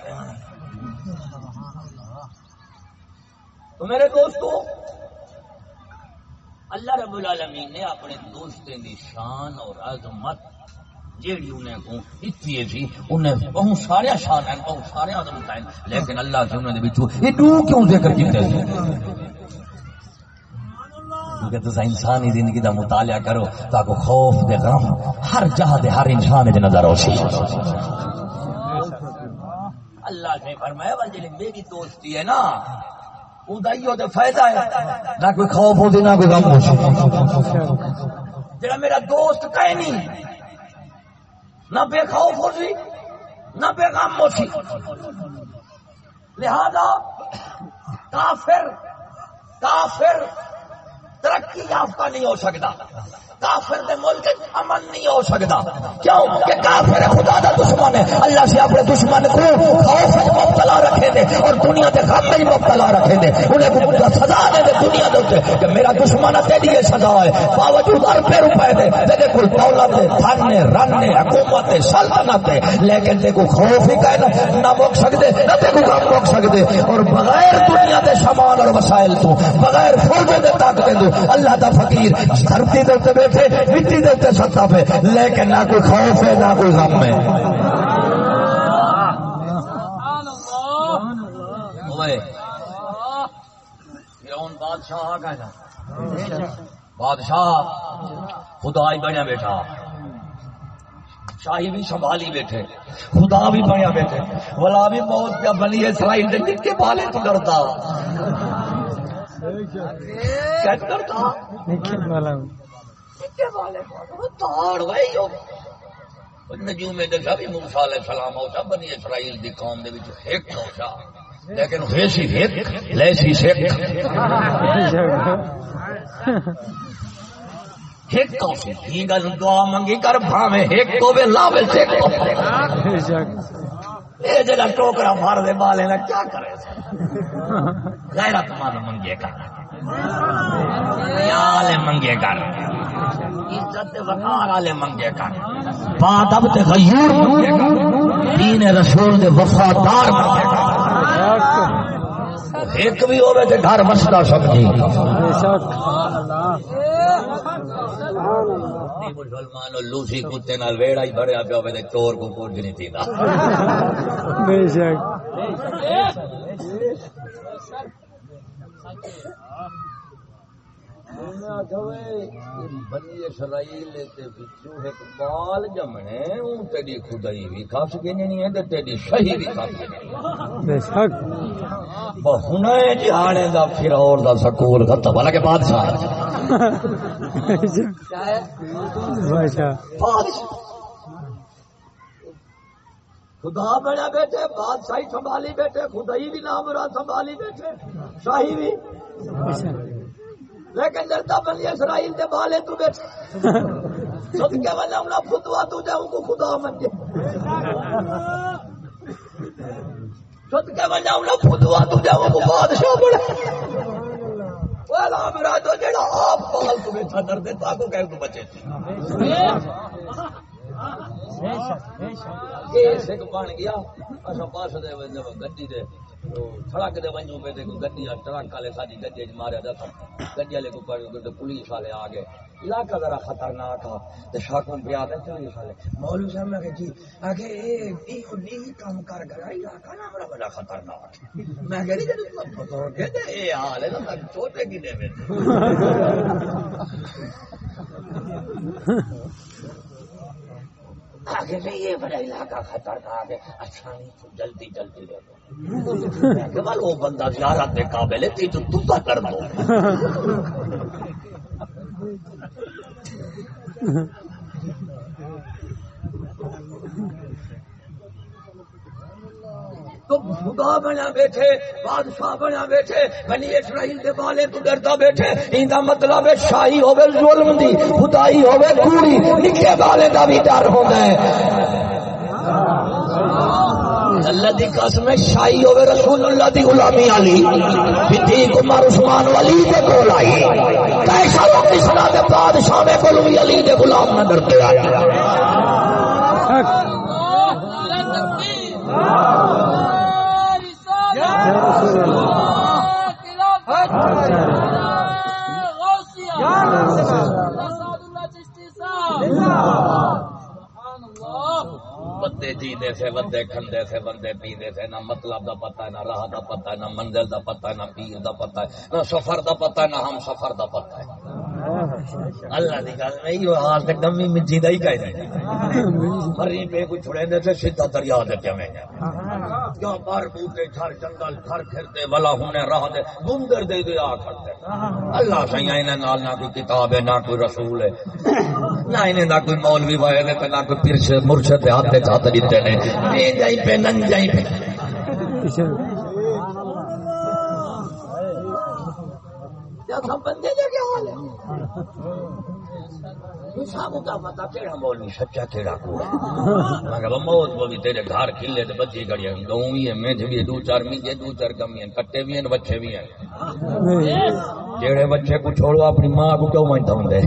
تو میرے دوستو، اللہ رب العالمین نے اپنے دوستوں کی شان اور عظمت جیڑی انہیں کو اتنی جی، انہیں بہت سارے شان ہیں بہت سارے ہیں۔ لیکن اللہ سے انہوں نے بچو یہ دو کیوں ذکر کیتے ہیں کیونکہ انسانی زندگی کا مطالعہ کرو تاکہ خوف دے غم ہر جہاں دے ہر انسان دے نظر ہو سی اللہ نے فرمایا میری دوستی ہے نا فائدہ ہے۔ نہ کوئی خوف ہوتی نہ کوئی غم ہو جڑا میرا دوست کہیں نہیں نہ بے خوف ہو سی نہ بے غم ہو سی لہذا کافر کافر ترقی یافتہ نہیں ہو سکتا۔ کافر دے ملک امن نہیں ہو سکتا کیوں؟ کہ کافر خدا دا دشمن ہے۔ اللہ سے اپنے دشمن کو خوف میں مبتلا رکھے دے اور دنیا دے غم میں مبتلا رکھے دے۔ انہیں کو سزا دے دے دنیا دے اوپر کہ میرا دشمن ہے، تیری یہ سزا ہے۔ باوجود اربے روپے دے، تیرے کو دولت دے دھن نے رن نے حکومت دے سلطنت دے لیکن تے کو خوف ہی کہنا نہ موک سکدے، نہ تے کو غم موک سکدے۔ اور بغیر دنیا دے سامان اور وسائل تو، بغیر فوجوں دے طاقت دے اللہ دا فقیر دھرتی دے تے بیٹھے مٹی دیتے ستا پہ۔ لیکن نہ کوئی خوف ہے نہ کوئی غم ہے۔ بادشاہ بادشاہ خدا ہی بنیا بیٹھا۔ شاہی بھی سنبھالی بیٹھے۔ خدا بھی بنیا بیٹھے۔ بلا بھی بہت کیا بنی ہے اسرائیل کے بالے تو کرتا نجوم بھی موسا علیہ السلام بنی اسرائیل دی قوم دے وچ ایک لیکن ویسی لیسی ہی گل، دعا منگی کر بھاوے لاوے اے جڑا ٹوکرا مار دے، بالے نا کیا کرے؟ غیرت مند منگے کر۔ والے منگے کر۔ عزت وقار والے منگے کر۔ بات اب تے غیور منگے کر۔ دین رسول دے وفادار منگے کر۔ ایک بھی ہوے تے گھر سمجھی مسلمان لوسی کتے نال ویڑا ہی بھریا پیا ہوے تے چور کو کچھ نہیں تھیندا بے شک۔ بنی اسرائیل بال جمنے تیری خدائی بھی کھس گئی ہے تیری صحیح بھی کھس ہن جہانے دا پھر اور دا سکول ختم بادشاہ۔ خدا بڑا بیٹھے بادشاہی سنبھالی بیٹھے خدائی بھی نام سنبھالی بیٹھے شاہی بھی۔ لیکن ڈرتا بنی اسرائیل دے بالے تو بیٹھے سب کے وجہ انہا فتوا تو جاؤں کو خدا من دے۔ سب کے وجہ انہا فتوا تو جاؤں کو بادشاہ بڑھے والا میرا تو جڑا آپ پال تو بیٹھا ڈر دے تاکو کہہ تو بچے۔ تھے یہ سکھ بن گیا اصا پاس دے گڈی دے۔ سڑک دے ونجو پہ تے گڈی ٹرک والے ساری گڈی وچ ماریا جاتا گڈی والے کو پڑ تے پولیس والے آ گئے علاقہ ذرا خطرناک تھا تے شاکوں پہ آ گئے پولیس والے مولوی صاحب نے کہا جی اگے اے ایو نہیں کام کر گیا علاقہ نا بڑا بڑا خطرناک میں کہہ رہی جے پتہ ہو گیا تے اے حال ہے نا چھوٹے کی دے میں آگے میں یہ بڑا علاقہ خطرناک ہے۔ اچھا نہیں تو جلدی جلدی لے لو۔ وہ بندہ زیارت کے قابل ہے تو تو کر دو تو خدا بنا بیٹھے، بادشاہ بنا بیٹھے، بنی اسرائیل دے بالے تو ڈرتا بیٹھے۔ ایندا مطلب ہے شاہی ہوے ظلم دی، خدائی ہوے کوڑی۔ نکے بالے دا بھی ڈر ہوندا ہے۔ اللہ دی قسم شاہی ہوے رسول اللہ دی غلامی علی۔ صدیق عمر، عثمان ولی دے کول آئی۔ کیسا لوگ اسلام دے بادشاہ میں کول بھی علی دے غلام نہ ڈرتے آیا بندے سے بندے کھندے سے بندے پیندے سے نہ مطلب دا پتہ ہے نہ راہ دا پتہ ہے نہ منزل دا پتہ ہے نہ پیر دا پتہ ہے نہ سفر دا پتہ ہے نہ ہم سفر دا پتہ ہے۔ اللہ دی گل نہیں یہ حال تے ڈمی مجی دا ہی کہہ دے۔ ہری پہ کوئی چھڑے دے سے سیدھا دریا دے پیا میں۔ کیوں پر بوٹے چھر جنگل، چھر پھرتے، ولا ہونے راہ دے۔ بندر دے دے آ کھڑتے اللہ سیاں انہاں نال نہ کوئی کتاب ہے، نہ کوئی رسول ہے۔ نہ انہیں نہ کوئی مولوی وائے دے نہ کوئی پیر مرشد ہاتھ دے ہاتھ دیتے نے۔ نہیں جائی پہ نن جائی پہ۔ بندے کیا حال ہے سامو کا پتا کیڑا مولوی سچا کیڑا کوڑا میں کہ موت وہ بھی تیرے گھر کھلے تے بچی گڑیا گاؤں بھی ہے میںجھ بھی دو چار میجے دو چار کمی ہیں کٹے بھی ہیں بچے بھی ہیں جیڑے بچے کو چھوڑو اپنی ماں کو کیوں مانتا ہوں دے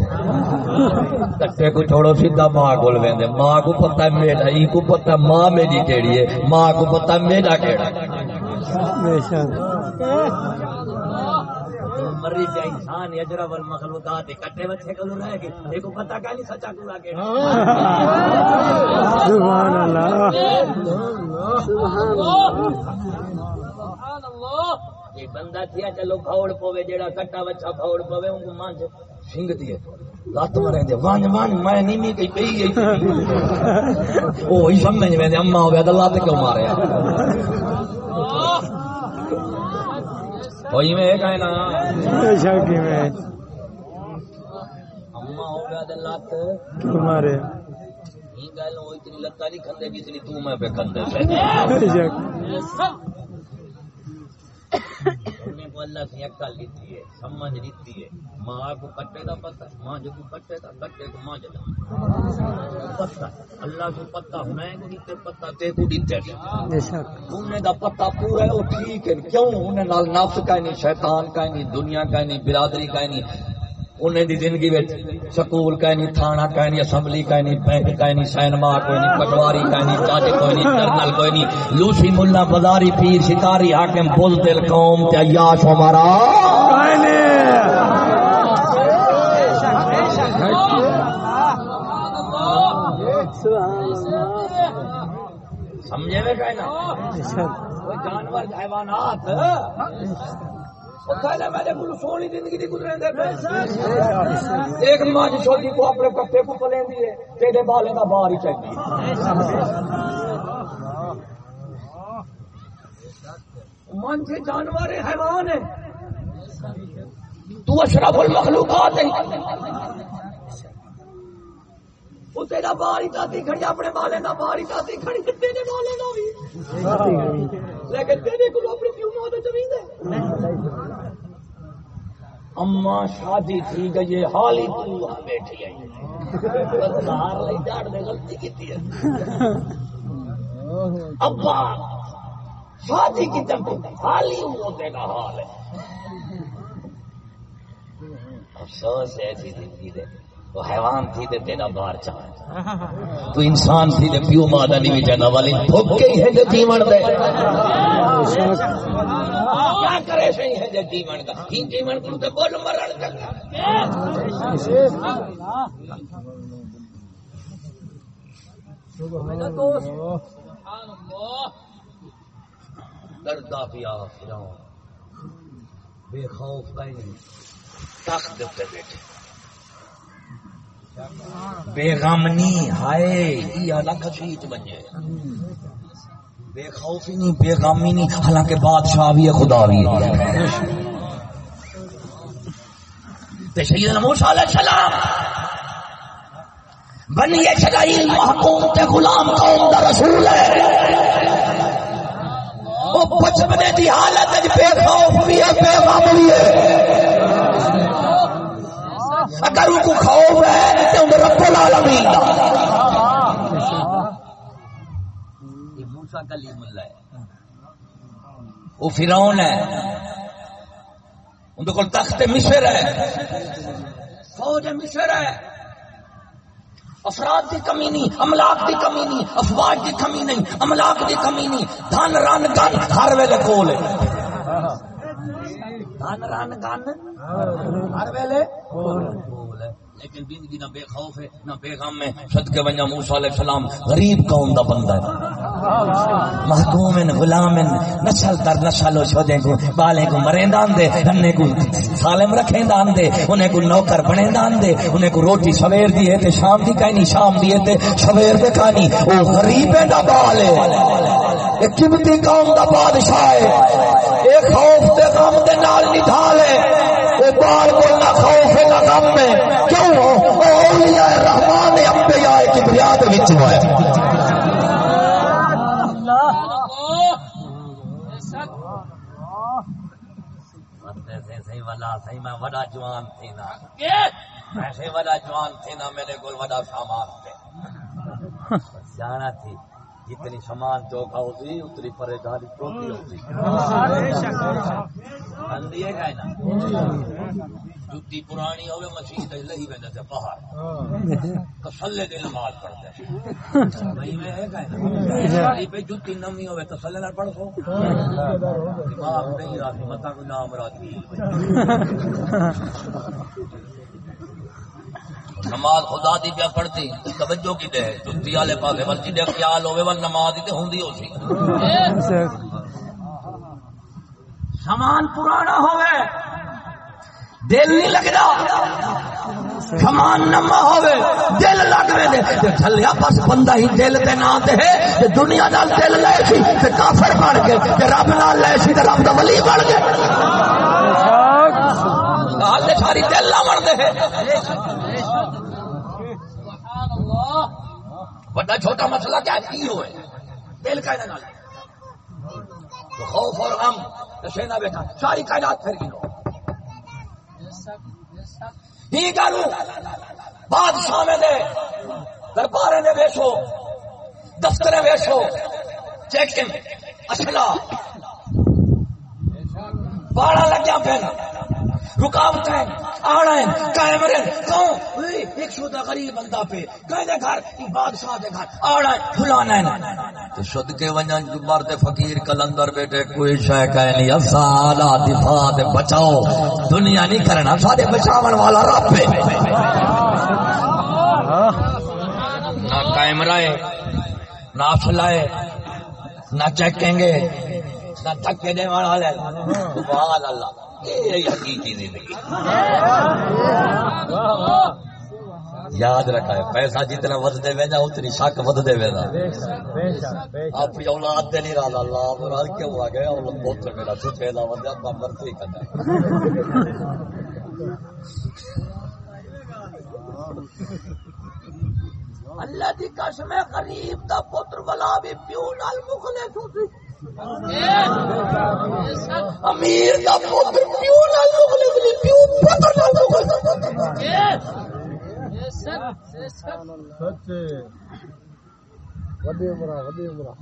کٹے کو چھوڑو سیدھا ماں کو لویں دے ماں کو پتہ ہے میرا ای کو پتہ ہے ماں میری کیڑی ہے ماں کو پتہ ہے میرا کیڑا بے شک مری پہ انسان اجرا ول مخلوقات کٹے بچے کلو رہ گئے۔ دیکھو، پتہ کا نہیں سچا کوڑا کے سبحان اللہ سبحان اللہ سبحان اللہ یہ بندہ تھیا چلو پھوڑ پوے، جیڑا کٹا بچا پھوڑ پوے ان کو مان سنگ دیے لات مرے دے وان وان میں نہیں می گئی پئی گئی۔ او ہی سمجھ میں اما ہو گیا تو لات کیوں ماریا وہی میں کہنا نا میں اما ہو گیا تو لات مارے یہ گل وہ اتنی لتا نہیں کھندے جتنی تو میں پہ کھندے اللہ سے عقل دیتی ہے سمجھ دیتی ہے۔ ماں کو کٹے دا پتہ ماں جو کو کٹے دا کٹے کو ماں جدا پتہ۔ اللہ کو پتہ ہونا ہے کہ پتہ تے کو دیتے بے شک۔ انہیں دا پتہ پورا ہے وہ ٹھیک ہے۔ کیوں؟ انہیں نال نفس کا نہیں شیطان کا نہیں دنیا کا نہیں برادری کا نہیں۔ انہیں دی زندگی میں سکول کا نہیں تھانہ کا نہیں اسمبلی کا نہیں بینک کا نہیں سینما کوئی نہیں پٹواری کا نہیں جج کوئی نہیں جرنل کوئی نہیں لوسی ملا بازاری پیر شکاری حاکم بول دل قوم تے عیاش ہمارا سمجھے میں کہنا جانور حیوانات۔ سونی زندگی گزرے ایک ماں چھوٹی کو اپنے کپڑے کو پلے دیے تیرے بالے کا باہر ہی چاہیے من سے جانور حیوان ہے تو اشرف المخلوقات ہے وہ تیرا باہر ہی کھڑی اپنے کا باہر ہی کھڑی تیرے کا بھی لیکن تیرے کو کیوں زمین ہے اما شادی تھی گئی حال ہی تو بیٹھی غلطی ابا شادی کی جب حال ہی ہوتے کا حال ہے افسوس ایسی زندگی دے تو حیوان تھی تے تیرا بار چاہ تو انسان تھی تے پیو مادہ نہیں بھی جانا والی بھوکے ہی ہے جو جیون دے۔ کیا کرے صحیح ہے جو جیون کا ہی جیون کو تے بول مرن چنگا دردا پیا فراؤ بے خوف کہیں تخت دے بیٹھے۔ بیغامنی ہائے، یہ الگ چیز بنے بے خوفی نہیں بے غامی نہیں۔ حالانکہ بادشاہ بھی ہے، خدا بھی ہے۔ تے سیدنا موسیٰ علیہ السلام۔ بنی اسرائیل محکوم تے غلام قوم دا رسول ہے۔ وہ بچپنے دی حالت بے خوف بھی ہے، بے غام بھی ہے۔ اگر ان کو خوف ہے تو رب العالمین دا۔ یہ موسیٰ کلیم اللہ ہے۔ وہ فرعون ہے۔ ان کو تخت مصر ہے۔ فوج مصر ہے۔ افراد کی کمی نہیں املاک کی کمی نہیں افواج کی کمی نہیں املاک کی کمی نہیں۔ دھن رن گن ہر ویلے کول دھن رن گن۔ ہر ویلے۔ لیکن زندگی نہ بے خوف ہے، نہ بے غم ہے۔ صدقے ونجا موسیٰ علیہ السلام غریب قوم دا بندہ ہے۔ محکوم غلام نسل در نسل و شودے کو، بالے کو مرندان دے انہیں کو سالم رکھیں دے انہیں کو نوکر بنے دے انہیں کو روٹی سویر دی ہے تے، شام دی کہنی شام دی ہے تے سویر دے کہنی او غریب دا بالے ایک قیمتی قوم دا بادشاہ ہے۔ ایک خوف دے غم دے نال نڈھالے بال کو نہ خوف نہ غم میں کیوں؟ اولیاء رحمان انبیاء کی بنیاد وچ ہے میں وڈا جوان تھی نا ایسے وڈا جوان تھی نا میرے کو وڈا سامان تھے۔ جانا تھی جتنی سامان چوکا ہوتی اتنی پریشانی چوکی ہوتی جتی پرانی ہوئے مسیح لہی بہن سے باہر۔ تسلے دے نماز پڑھتے جتی نمی ہوئے تسلے نہ پڑھ سو دماغ نہیں، راتی متا کوئی نام راتی۔ نماز خدا دی پیا پڑھتی توجہ کی دے جتی والے پاس مسجد خیال ہوے ول نماز تے ہوندی ہو سی۔ سامان پرانا ہوے دل نہیں لگدا۔ سامان نما ہوے دل لگ دے۔ تے تھلیا بس بندہ ہی دل تے نہ دے تے دنیا نال دل لے سی تے کافر بن گئے تے رب نال لے سی تے رب دا ولی بن گئے۔ حال ساری دل بن دے بڑا چھوٹا مسئلہ کیا کی ہوئے۔ دل کا خوف اور غم نشے نہ بیٹھا۔ ساری کائنات پھر گنو۔ ہی کروں بادشاہ میں دے، دربارے نے بیچو دفتر ویسو چیکنگ اصلا باڑا لگیا پھر۔ پہنا رکاوٹیں آڑیں کیمرے کیوں؟ ایک شدہ غریب بندہ پہ۔ کہیں دے گھر بادشاہ دے گھر۔ آڑیں بھلانا ہے۔ تو شد کے ونجن جو مرد فقیر کلندر بیٹے، کوئی شے کہے نہیں افسالہ دفاع دے بچاؤ۔ دنیا نہیں کرنا، سارے بچاون والا رب ہے۔ نہ کیمرہ نہ فلائے نہ چکیں گے۔ نہ تھکے دے والا لے سبحان اللہ۔ یہ حقیقی زندگی یاد رکھا ہے، پیسہ جتنا ود دے وینا اتنی شک ود دے وینا اپنی اولاد دے نہیں رہا، اللہ مراد کیوں آ گیا؟ اور پوتر میرا چھٹے دا ود اپنا مرتے کرنا اللہ دی قسم قریب دا پتر والا بھی پیو نال مخلص ہوسی امیر دا پتر پیو نال مخلص نہیں پیو پتر نال مخلص سچے وڈی عمرہ وڈی عمرہ۔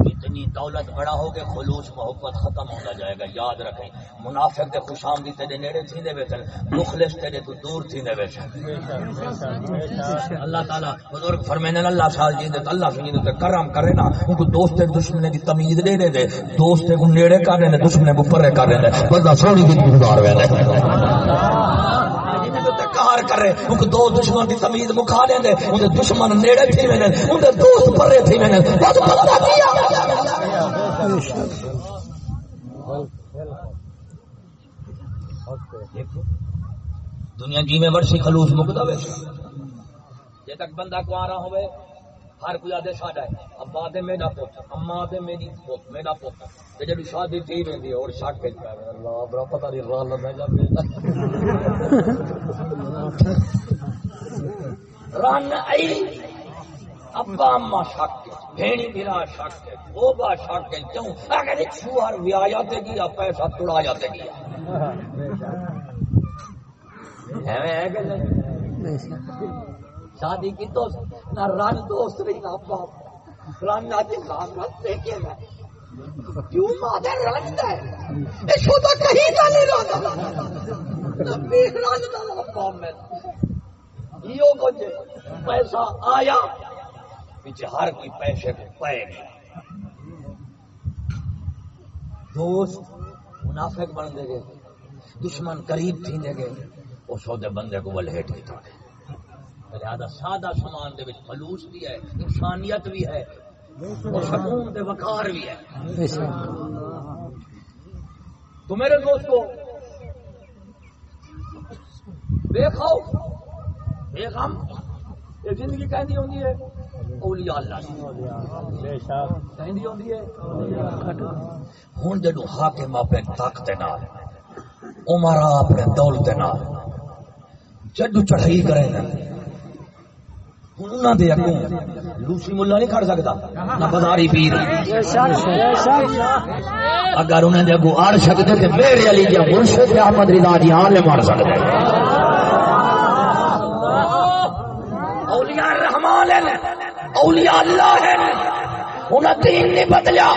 اتنی دولت بڑا ہو کہ خلوص محبت ختم ہوتا جائے گا، یاد رکھیں۔ منافق دے خوش آمدی تیرے نیڑے تھی دے بیٹھن، مخلص تیرے تو دور تھی دے بیٹھن۔ اللہ تعالیٰ، بزرگ فرمینے اللہ سال جی دے اللہ سے جی دے کرم کرے نا۔ ان کو دوست دشمن کی تمیز دے دے دے۔ دوست کو نیڑے کر رہے دشمن کو پرے کر رہے بندہ سونی زندگی گزار رہے کار کرے ان دو دشمن کی تمیز مکھا دیں دے ان دشمن نیڑے تھی میں ان دوست پرے تھی میں بس بندہ کیا دنیا جی میں ورشی خلوص مکتا وے جے تک بندہ کو ہوئے ہر کوئی آدھے ساڈا ہے۔ ابا دے میرا پوت اما دے میری پوت، میرا پوت تے جڑی شادی تھی ویندی اور شک اللہ برا پتہ نہیں راہ لگا جا رن ائی۔ ابا اما شک بھینی بھرا شک شک کیوں؟ اگر ایک شوہر ویایا تے گیا، پیسہ تڑایا تے گیا۔ ہے کہ نہیں؟ شادی کی دوست نہ رن دوست رہی، نہ باپ۔ رن نہ جی خام رن دیکھے میں کیوں مادر رنتا ہے یہ شدہ کہیں کا نہیں رہتا نہ بیخ رن نہ باپ میں یہ کچھ پیسہ آیا۔ پیچھے ہر کوئی پیسے کو پائے گا دوست منافق بن دے گے دشمن قریب تھی دے گے اس سودے بندے کو ولہٹ کی تھا۔ لہذا سادہ سامان دے وچ خلوص بھی ہے، انسانیت بھی ہے، اور سکون دے وقار بھی ہے۔ تو میرے دوستو دیکھو بے غم یہ زندگی کہنی ہوتی ہے، اولیاء اللہ کہنی ہوتی ہے ہوں جدو حاکم اپنے طاقت نال عمرا اپنے دولت نال جدو چڑھائی کرے نا انہوں دے اگوں لوسی ملا نہیں کھڑ سکتا نہ بازاری پیر اگر انہیں دے اگوں آڑ سکتے تے میرے علی جا مرشد احمد رضا جی آلے مار سکتے اولیاء الرحمان ہیں اولیاء اللہ ہیں انہیں دین نہیں بدلیا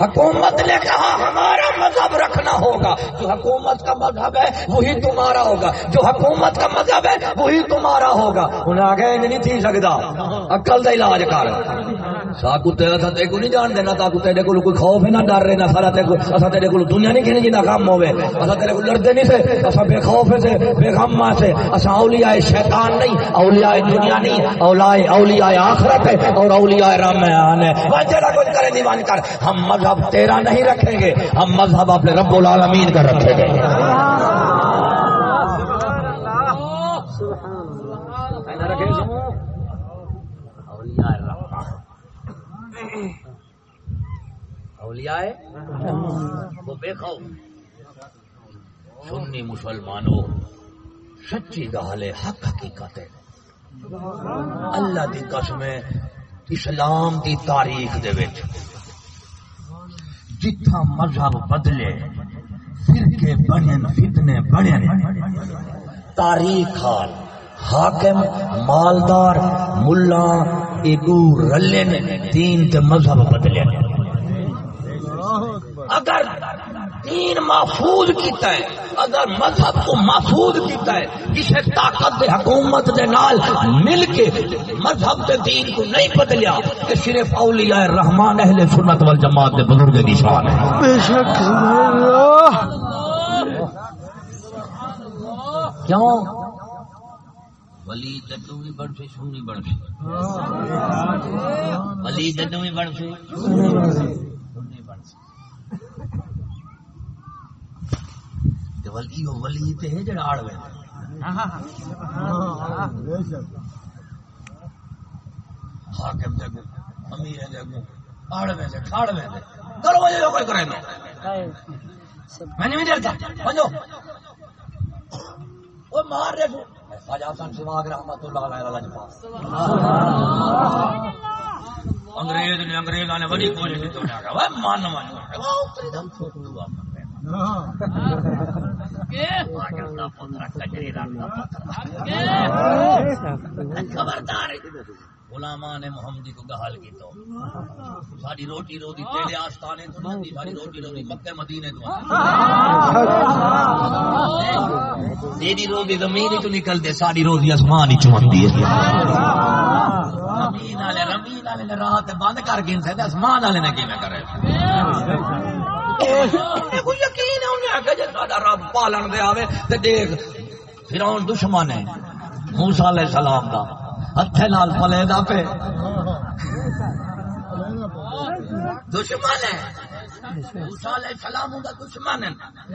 حکومت نے کہا ہمارا مذہب رکھنا ہوگا۔ جو حکومت کا مذہب ہے، وہی تمہارا ہوگا۔ جو حکومت کا مذہب ہے، وہی تمہارا ہوگا۔ انہیں آگے نہیں تھی سکتا عقل کا علاج کر۔ ساکو تیرا تھا تے کو نہیں جان دینا تاکو تیرے کو کوئی خوف ہے، نہ ڈر رہے نہ سارا تے کو اسا تیرے کو دنیا نہیں کھینی جنا کام ہوے اسا تیرے کو ڈرتے نہیں سے اسا بے خوف سے بے غم سے اسا اولیاء شیطان نہیں، اولیاء دنیا نہیں، اولیاء اولیاء آخرت ہے اور اولیاء رحمان ہے۔ وہ تیرا کچھ کرے جی دیوان کر۔ ہم مذہب تیرا نہیں رکھیں گے، ہم مذہب اپنے رب العالمین کا رکھیں گے۔ اولیاء وہ سنی مسلمانوں، سچی گال ہے، حق حقیقت ہے۔ اللہ دی قسم اسلام دی تاریخ دے وچ۔ جتھا مذہب بدلے، فرقے بنے، فتنے بنے۔ تاریخ حال حاکم، مالدار، ملا ایگو رلن دین تے مذہب بدلے۔ اگر دین محفوظ کیتا ہے۔ اگر مذہب کو محفوظ کیتا ہے کسی طاقت دے حکومت دے نال مل کے مذہب دے دین کو نہیں بدلیا کہ صرف اولیاء الرحمن اہل سنت والجماعت دے بزرگ دی شان ہے۔ بے شک کیوں؟ ولی ددو بھی بڑھ سے سونی بڑھ سے ولی ددو بھی بڑھ سے سونی بڑھ سے ولی او ولی تے ہے جڑا آڑ وے۔ ہاں، حاکم دے کو امیر دے کو آڑ وے کھاڑ وے کرو وجہ کوئی کرے نو۔ میں نہیں ڈرتا بنو او مار رے تو۔ خواجہ حسن سواگ رحمت اللہ علیہ لجپا جی انگریز نے انگریز نے بڑی کوشش کی تو نے کہا وہ مان خبردار غلاما نے محمدی کو گہال کی تو ساری روٹی روٹی تیرے آستانے تو دی ساری روٹی روٹی مکہ مدینے تو تیری روٹی زمین تو نکل دے ساری روٹی آسمان ہی چمکتی ہے زمین والے زمین والے نے رات بند کر کے آسمان والے نے کیویں کرے یقین ہے انہیں رب پالن دے آوے تے دیکھ فرعون دشمن ہے موسیٰ علیہ السلام دا ہتھے نال پلے دا پہ دشمن ہے موسیٰ علیہ السلام دا دشمن ہے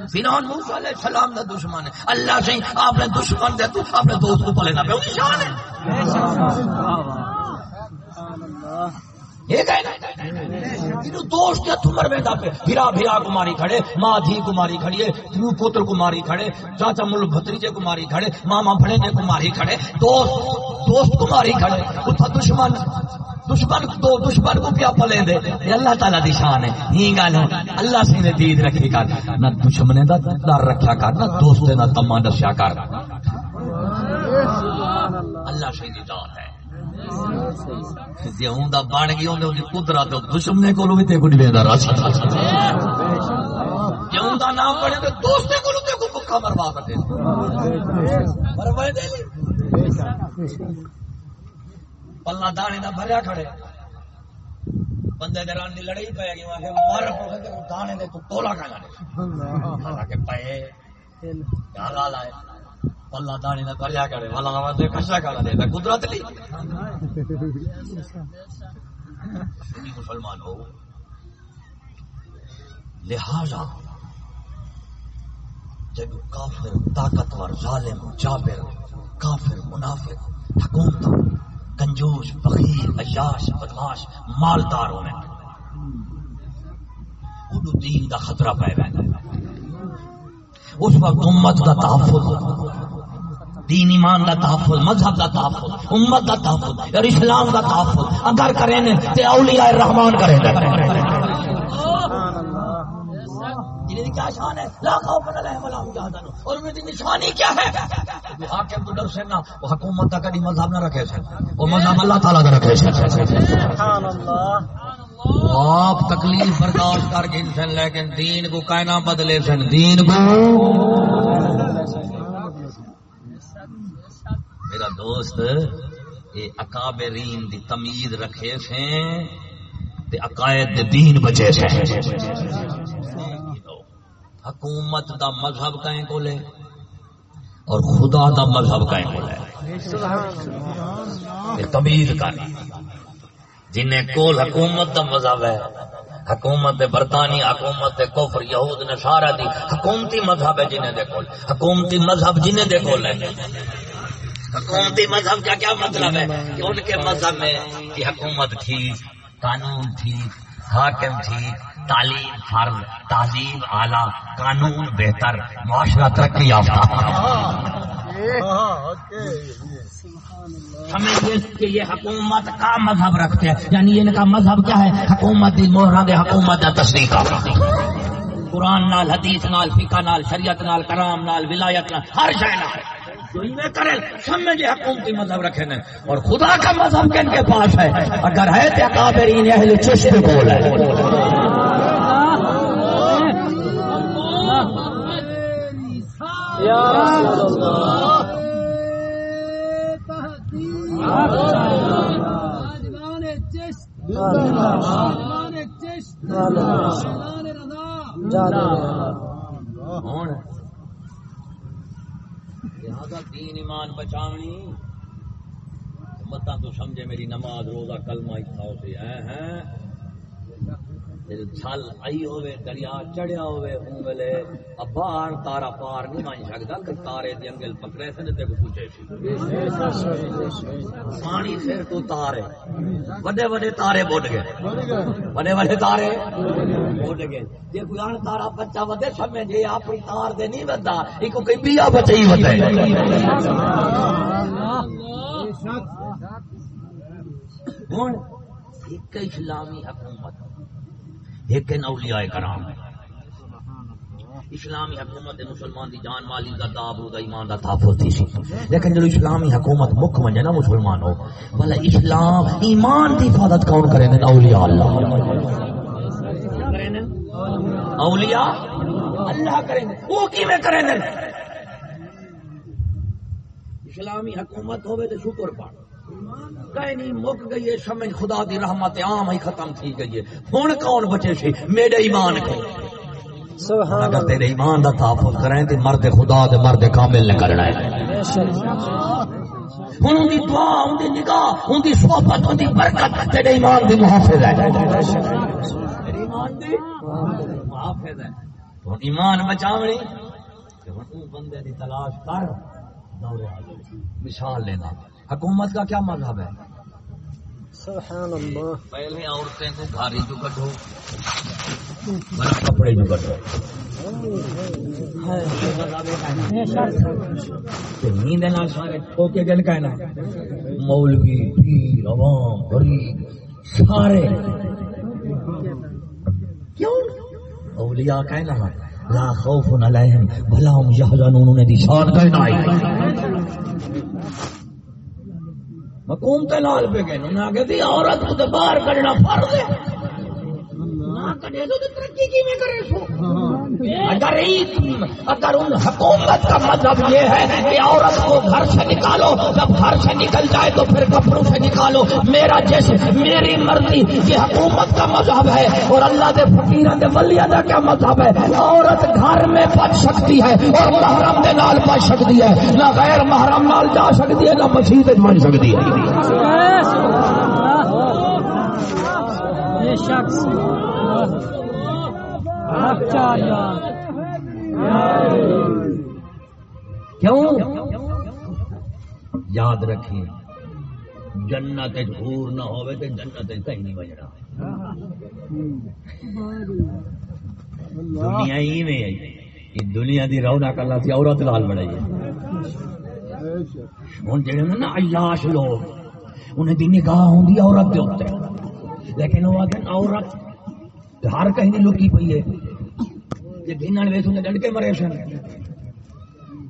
فرعون موسیٰ علیہ السلام دا دشمن ہے اللہ سے آپ نے دشمن دے تو اپنے دوست کو پلے دا پہ وہ شان ہے دوست تمر پہ بھرا بھرا کماری کھڑے، ماں دھی کماری کھڑی ہے کھڑے، چاچا مل بھتریجے کماری کھڑے، ماما بڑے کماری کھڑے۔ دوست دوست کھڑے۔ اتھا دشمن دشمن دشمن کو کیا پلے دے؟ یہ اللہ تعالیٰ دی شان ہے۔ ہی گل اللہ سے دید رکھی کر۔ نہ دشمنے دا ڈر رکھا کر، نہ دوست نہ تما دسیا کر۔ اللہ سے دی ذات ہے۔ جی ہوں بن گئی انہیں قدرت دشمنے کو بھی تیکو نہیں رس ہوں نام پڑے دوستے کو مروا پلا دانے کا بھریا کھڑے۔ بندے دران دی لڑائی پی گئی۔ مر دانے دے تو تولا کا لڑے پے۔ گالا لائے۔ اللہ دانے نہ کریا کرے والا نہ دے کشا کرا دے تے قدرت لی۔ مسلمان ہو۔ لہذا جب کافر، طاقتور، ظالم، جابر، کافر، منافق، حکومت کنجوش بخیر عیاش بدماش، مالدار ہونے۔ اڈو دین دا خطرہ پہ گیا اس وقت امت کا تحفظ۔ دین ایمان دا تحفظ مذہب دا تحفظ امت دا تحفظ اور اسلام دا تحفظ۔ اگر کریں تے اولیاء الرحمان کریں۔ کیا شان ہے؟ لا خوف علیہم ولا هم يحزنون اور ان کی نشانی کیا ہے؟ حاکم تو ڈر سے نہ وہ حکومت کا کبھی مذہب نہ رکھے سے وہ مذہب اللہ تعالی کا رکھے سے سبحان اللہ۔ آپ تکلیف برداشت کر کے انسان لیکن دین کو کائنا بدلے سن۔ دین کو میرا دوست یہ اکابرین دی تمیز رکھے سے تے عقائد دے دین بچے سے حکومت دا مذہب کہیں کو لے اور خدا دا مذہب کہیں کو لے تمیز کا جنہیں کول حکومت دا مذہب ہے، حکومت برطانیہ، حکومت کفر، یہود نے سارا دی حکومتی مذہب ہے جنہیں دے کول۔ حکومتی مذہب جنہیں دے کول ہے۔ حکومتی مذہب کا کیا مطلب ہے؟ کہ ان کے مذہب میں کہ حکومت ٹھیک قانون ٹھیک حاکم ٹھیک تعلیم فرض تعلیم اعلیٰ، قانون بہتر، معاشرہ ترقی یافتہ۔ سمجھیے کہ یہ حکومت کا مذہب رکھتے ہیں۔ یعنی ان کا مذہب کیا ہے؟ حکومت دی حکومت تصدیق قرآن نال، حدیث نال، فقہ نال، شریعت نال کرام نال، ولایت نال، ہر شے نال۔ جو کرے۔ سمجھے حکومتی مذہب رکھے نے۔ اور خدا کا مذہب کن کے پاس ہے۔ اگر ہے تو قابرین اہل چشت بول ہے۔ یا رسول دین ایمان بچاونی متا تو سمجھے میری نماز روزہ کلمہ ہی تھا اسے ہیں چھل آئی ہوئے دریا چڑھیا ہوئے ہوں ویلے ابار تارا پار نہیں مان سکتا کہ تارے دی انگل پکڑے سے تے کو پوچھے سی۔ پانی سر تو تارے۔ بڑے بڑے تارے بوٹ گئے۔ بڑے بڑے تارے بوٹ گئے۔ جے کوئی ان تارا بچہ ودے سمجھ جے اپنی تار دے نہیں ودا ایک کوئی بیا بچے ہی ودے ہن، ایک اسلامی حکومت۔ ایک اولیاء کرام، اسلامی حکومت مسلمان دی جان مالی دا دابو دا ایمان دا تحفظ تھی سی۔ لیکن جلو اسلامی حکومت مکھ ونجے نا مسلمان ہو، بھلا اسلام ایمان دی حفاظت کون کرے نے اولیاء اللہ؟ اولیاء اللہ کریں گے وہ کیویں کریں گے اسلامی حکومت ہوے تے شکر پڑھ کہیں نہیں مک گئی ہے سمجھ خدا دی رحمت عام ہی ختم تھی گئی ہے۔ کون بچے سی میرے ایمان کو۔ اگر تیرے ایمان دا تحفظ کریں مرد خدا دے مرد کامل نے کرنا ہے۔ دعا دی نگاہ دی صحبت دی برکت تیرے ایمان دی محافظ ہے۔ تیرے ایمان دی محافظ ہے تو ایمان بچاونی بندے دی تلاش کر۔ مثال لینا۔ حکومت کا کیا مذہب ہے؟ سبحان اللہ پہلے عورتیں کو گھاری جو کٹو کپڑے جو کٹو۔ مولوی پیر عوام غریب سارے۔ کیوں؟ اولیاء کہنا لا خوف علیہم بھلا ہم یحزنون نے دی شان کہنا ہے حکومت لال پہ گئے انہوں آگے دی عورت کو باہر کرنا فرض ہے۔ ترقی کی میں کرے سو اگر اگر ان حکومت کا مطلب یہ ہے کہ عورت کو گھر سے نکالو جب گھر سے نکل جائے تو پھر کپڑوں سے نکالو۔ میرا جیسے میری مرضی یہ حکومت کا مذہب ہے۔ اور اللہ کے فقیر کے ولیہ کا کیا مذہب ہے؟ عورت گھر میں بچ سکتی ہے اور محرم کے نال بچ سکتی ہے۔ نہ غیر محرم نال جا سکتی ہے نہ مسیح بن سکتی ہے۔ شخص کیوں؟ یاد رکھیں، جنت ہور نہ ہوئے تو جنت کہیں نہیں بجنا۔ دنیا ہی میں دنیا دی رونق اللہ سی عورت لال بڑھائی ہوں جڑے نا عیاش لوگ انہیں دی نگاہ ہوں عورت دے ہوتے لیکن وہ آدھے عورت ہر کہیں لکی پی ہے۔ جی گھنن ویس انہیں ڈنڈ کے مرے سن۔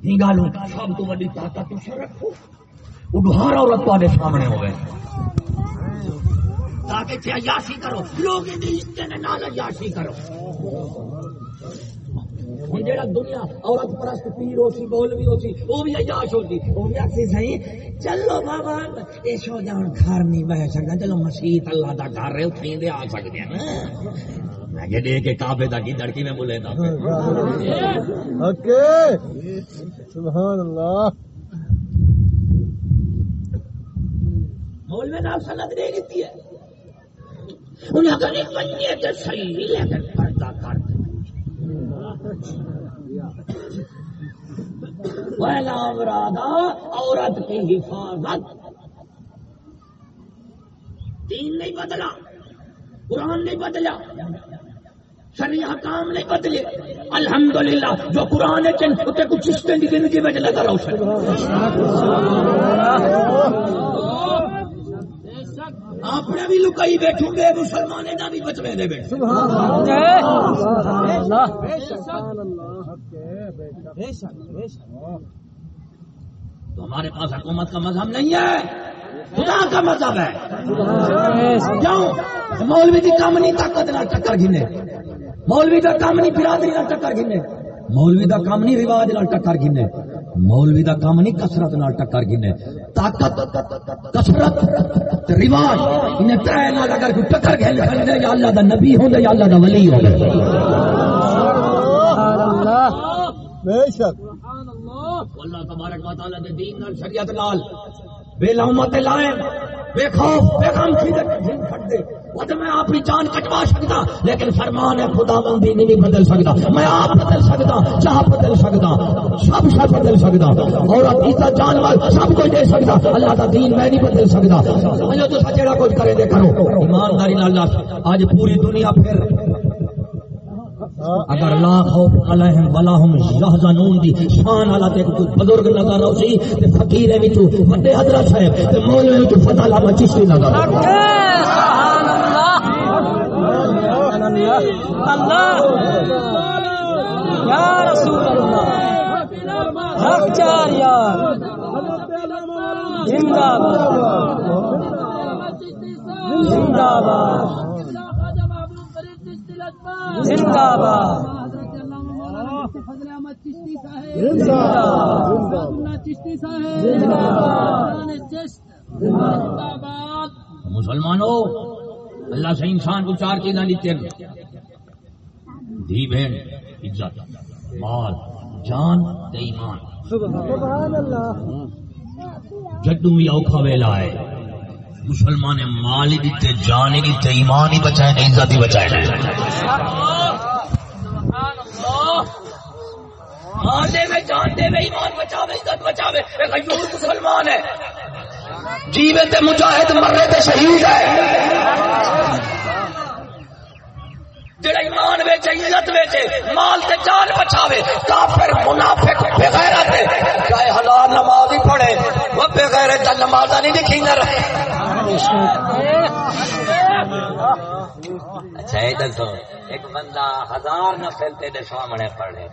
ہی گالوں، سب تو وڈی طاقت رکھو۔ اڈھار عورت تے سامنے ہوئے تاکہ عیاشی کرو۔ لوگ نال عیاشی کرو۔ ہوں جہاں دنیا عورت پرست پیر ہو سی بول بھی ہو سی وہ بھی عیاش ہوتی وہ بھی آخسی سی چلو بابا سو جان گھر نہیں بہ سکتا چلو مسیح اللہ کا گھر ہے اتنے دے آ سکتے ہیں میں دے کے کعبے دا کی دڑکی میں بولے تھا سبحان اللہ۔ مولوی نام سند دے دیتی ہے۔ بنیے صحیح لیکن پردہ کر پہلا امرادا عورت کی حفاظت۔ دین نہیں بدلا قرآن نہیں بدلا شری حکام نہیں بدلے۔ الحمدللہ جو قرآن چن اتنے کچھ چشتے کی کی وجہ لگا روشن۔ اپنے بھی لکائی بیٹھوں گے مسلمان نہ بھی بچوے دے بیٹھ تو ہمارے پاس حکومت کا مذہب نہیں ہے۔ خدا کا مذہب ہے۔ کیوں مولوی کی کام نہیں طاقت نہ ٹکر گھنے۔ مولوی کا کام نہیں برادری نہ ٹکر گھنے۔ مولوی کا کام نہیں رواج نہ ٹکر گھنے۔ مولوی کا کام نہیں کسرت نہ ٹکر گھنے۔ طاقت کسرت رواج انہیں ترے نہ اگر کوئی ٹکر گھنے، یا اللہ دا نبی ہو یا اللہ دا ولی ہو بے شک. اللہ تبارک و تعالی دے دین نال شریعت لال بے لامت لائے بے خوف. بے غم کی دے دین پھٹ دے. وہ میں اپنی جان کٹوا سکتا، لیکن فرمان ہے خدا بندی نہیں بدل سکتا. میں آپ بدل سکتا، چاہ بدل سکتا، سب سب بدل سکتا. اور عزت، جانور، سب کچھ دے سکتا. اللہ کا دین میں نہیں بدل سکتا. جو تو جڑا کچھ کرے دے کرو. ایمانداری نال آج پوری دنیا پھر اگر لا خوف علیہم ولا هم یحزنون دی شان والا تے کوئی بزرگ نظر آو سی تے فقیر وچ بڑے حضرت صاحب تے مولوی وچ فتح لا چشتی نظر آو سبحان اللہ اللہ، یا رسول اللہ، حق چار یار، زندہ باد زندہ باد۔ زندہ باد۔ مسلمانوں اللہ سے انسان کو چار چیزاں دیتے ہیں۔ دھی بہن عزت مال جان ایمان۔ جدو بھی اوکھا ویلا ہے مسلمان نے مال ہی دیتے جان ہی دیتے ایمان ہی بچائے نہیں عزت ہی بچائے مسلمان ہے۔ جیوے تے مجاہد، مرے تے شہید ہے۔ جڑا ایمان ویچے، عزت ویچے، مال تے جان بچاوے، کافر، منافق بے غیرت چاہے ہزار نماز ہی پڑھے، وہ بے غیرت نماز نہیں دکھی نہ رہے اچھا یہ دسو، ایک بندہ ہزار نفل تیرے سامنے پڑھے،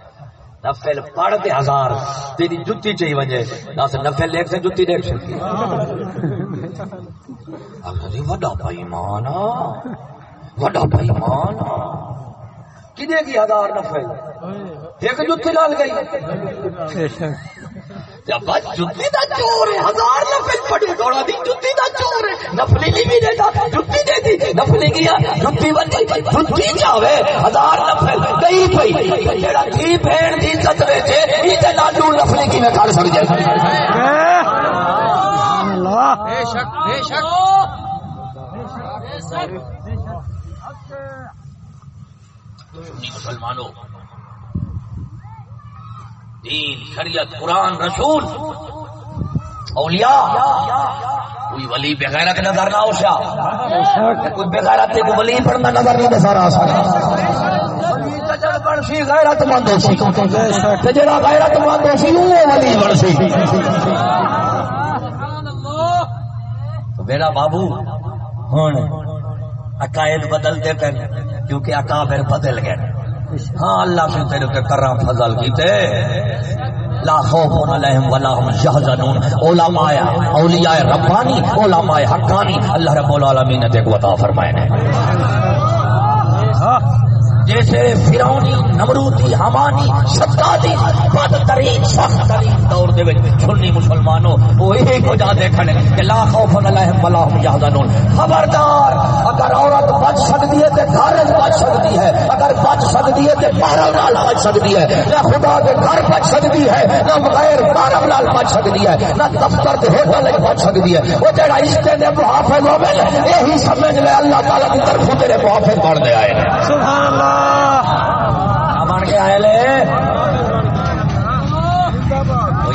نفل پڑھ دے ہزار، تیری جتی چاہیے وجہ، دس نفل دیکھ سے جتی دیکھ سکتی جی، وڈا بھائی مانا وڈا بھائی مانا کدے کی ہزار نفل؟ ایک جتی لال گئی۔ جتی دا چور ہے؟ ہزار نفل پڑے دوڑا دی جتی دا چور ہے۔ نفلی نہیں بھی دیتا جتی دے دی۔ نفلی گیا جتی بندی جتی جاوے۔ ہزار نفل۔ گئی پئی جڑا تھی بہن دی عزت وچے ای تے لالو نفلی کی میں کر سکدے؟ اللہ! بے شک بے شک بے شک۔ مسلمانوں دین، شریعت، قرآن، رسول، اولیاء، کوئی ولی بغیرت نظر نہ ہو سا کوئی بغیرت کو ولی پڑھنا نظر نہیں نظر آ بنسی غیرت مند ہو سی۔ جڑا غیرت مند ہو سی وہ ولی بنسی میرا بابو ہوں عقائد بدلتے پہ کیونکہ اکابر بدل گئے۔ ہاں اللہ سے تیرے کے کرم فضل کیتے۔ لا خوف علیہم ولا هم يحزنون علماء اولیاء ربانی، علماء حقانی۔ اللہ رب العالمین نے دیکھ عطا فرمائے نے۔ جیسے فرونی نمرودی ہمانی شدادی بدترین سخت ترین دور دے وچ سنی مسلمانوں، وہ یہی کو جا دیکھنے کہ لا خوف علیہم ولا هم يحزنون خبردار، اگر عورت بچ سکتی ہے تے گھر بچ سکتی ہے۔ اگر بچ سکتی ہے تے باہر نال بچ سکتی ہے۔ نہ خدا کے گھر بچ سکتی ہے، نہ غیر باہر نال بچ سکتی ہے، نہ دفتر تے ہوٹل وچ بچ سکتی ہے۔ وہ جڑا اس تے محافظ ہوے یہی سمجھ لے اللہ تعالی کی طرف تیرے محافظ بن دے آئے۔ سبحان اللہ۔ بن کے آئے لے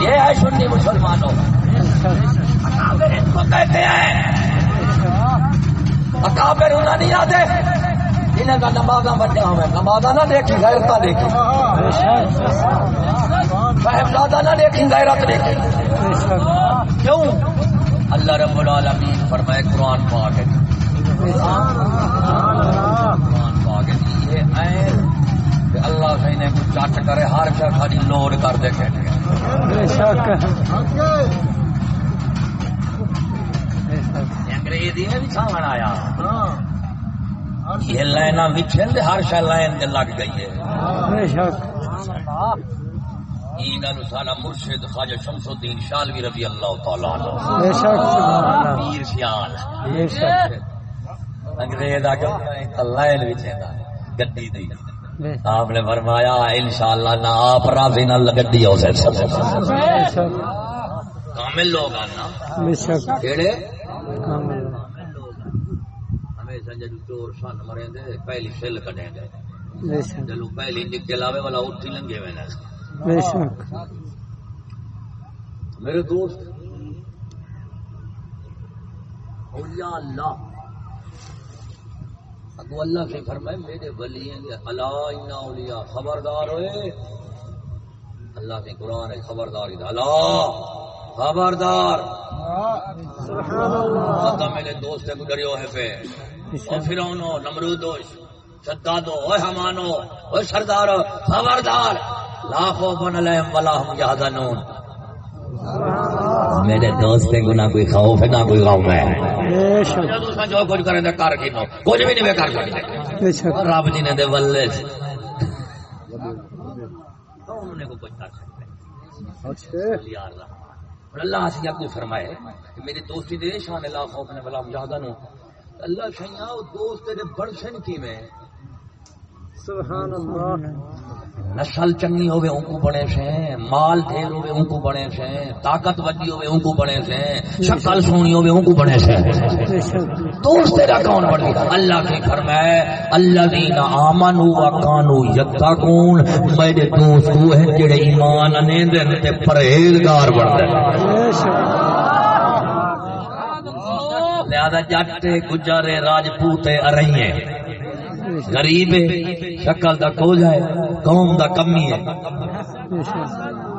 یہ ہے سنی مسلمانوں کو کہتے ہیں اکابر ہونا نہیں آتے انہیں کا نمازہ بچے ہمیں نمازہ نہ دیکھی غیرتا دیکھی صاحبزادہ نہ دیکھی غیرت دیکھی کیوں اللہ رب العالمین فرمائے قرآن پاک ہے قرآن پاک ہے یہ عین چٹ کرے ہر خالی لوڈ کر دے کے انگریزی میں بھی چھاون آیا۔ یہ بچھن دے ہر شہ لائن لگ گئی ہے۔ گل سارا مرشد خواجہ شمس الدین شالوی رضی اللہ تعالی پیر انگریز آ کے لائن بچھندا گڈی دی۔ آپ نے فرمایا انشاءاللہ نہ آپ راضی نہ گڈی ہو کامل لوگ آنا کیڑے؟ ہمیشہ جدو چور سن مرے دے پہلی سل کڈے گے جلو پہلی نکل آوے والا اٹھی لنگے میرے دوست اللہ اگو اللہ سے فرمائے میرے ولی ہیں اللہ اولیاء خبردار ہوئے۔ اللہ کے قرآن ہے خبردار اللہ۔ خبردار میرے دوست کو ڈریو ہے پہ اور پھر انہوں نمرودو شدادو اوہ ہمانو اوہ سردارو خبردار۔ لا خوفن علیہم ولا ہم یحزنون۔ میرے دوست نہ کوئی خوف ہے نہ کوئی غم ہے۔ جو کچھ کریں دے کر کی نو۔ کچھ بھی نہیں کر سکتے رب جی نے دے ولے۔ اللہ۔ سے کو فرمائے میری دوستی دے شان اللہ خوف نے بلا مجاہدہ نو۔ اللہ شیاں دوست تیرے کی میں سبحان اللہ. نسل چنگی ہوے ان کو بنے سے مال ڈھیر ہوے ان کو بنے سے طاقت وڈی ہوے ان کو بنے سے شکل سونی ہوے ان کو بنے سے۔ دوست تیرا کون بڑی اللہ کی فرمائے الذین آمنوا وکانوا یتقون۔ میرے دوست وہ ہیں جڑے ایمان نے دین تے پرہیزگار بن لہذا جٹ گجارے راجپوت ارئیے۔ غریب ہے، شکل دا کو جائے قوم دا کمی ہے۔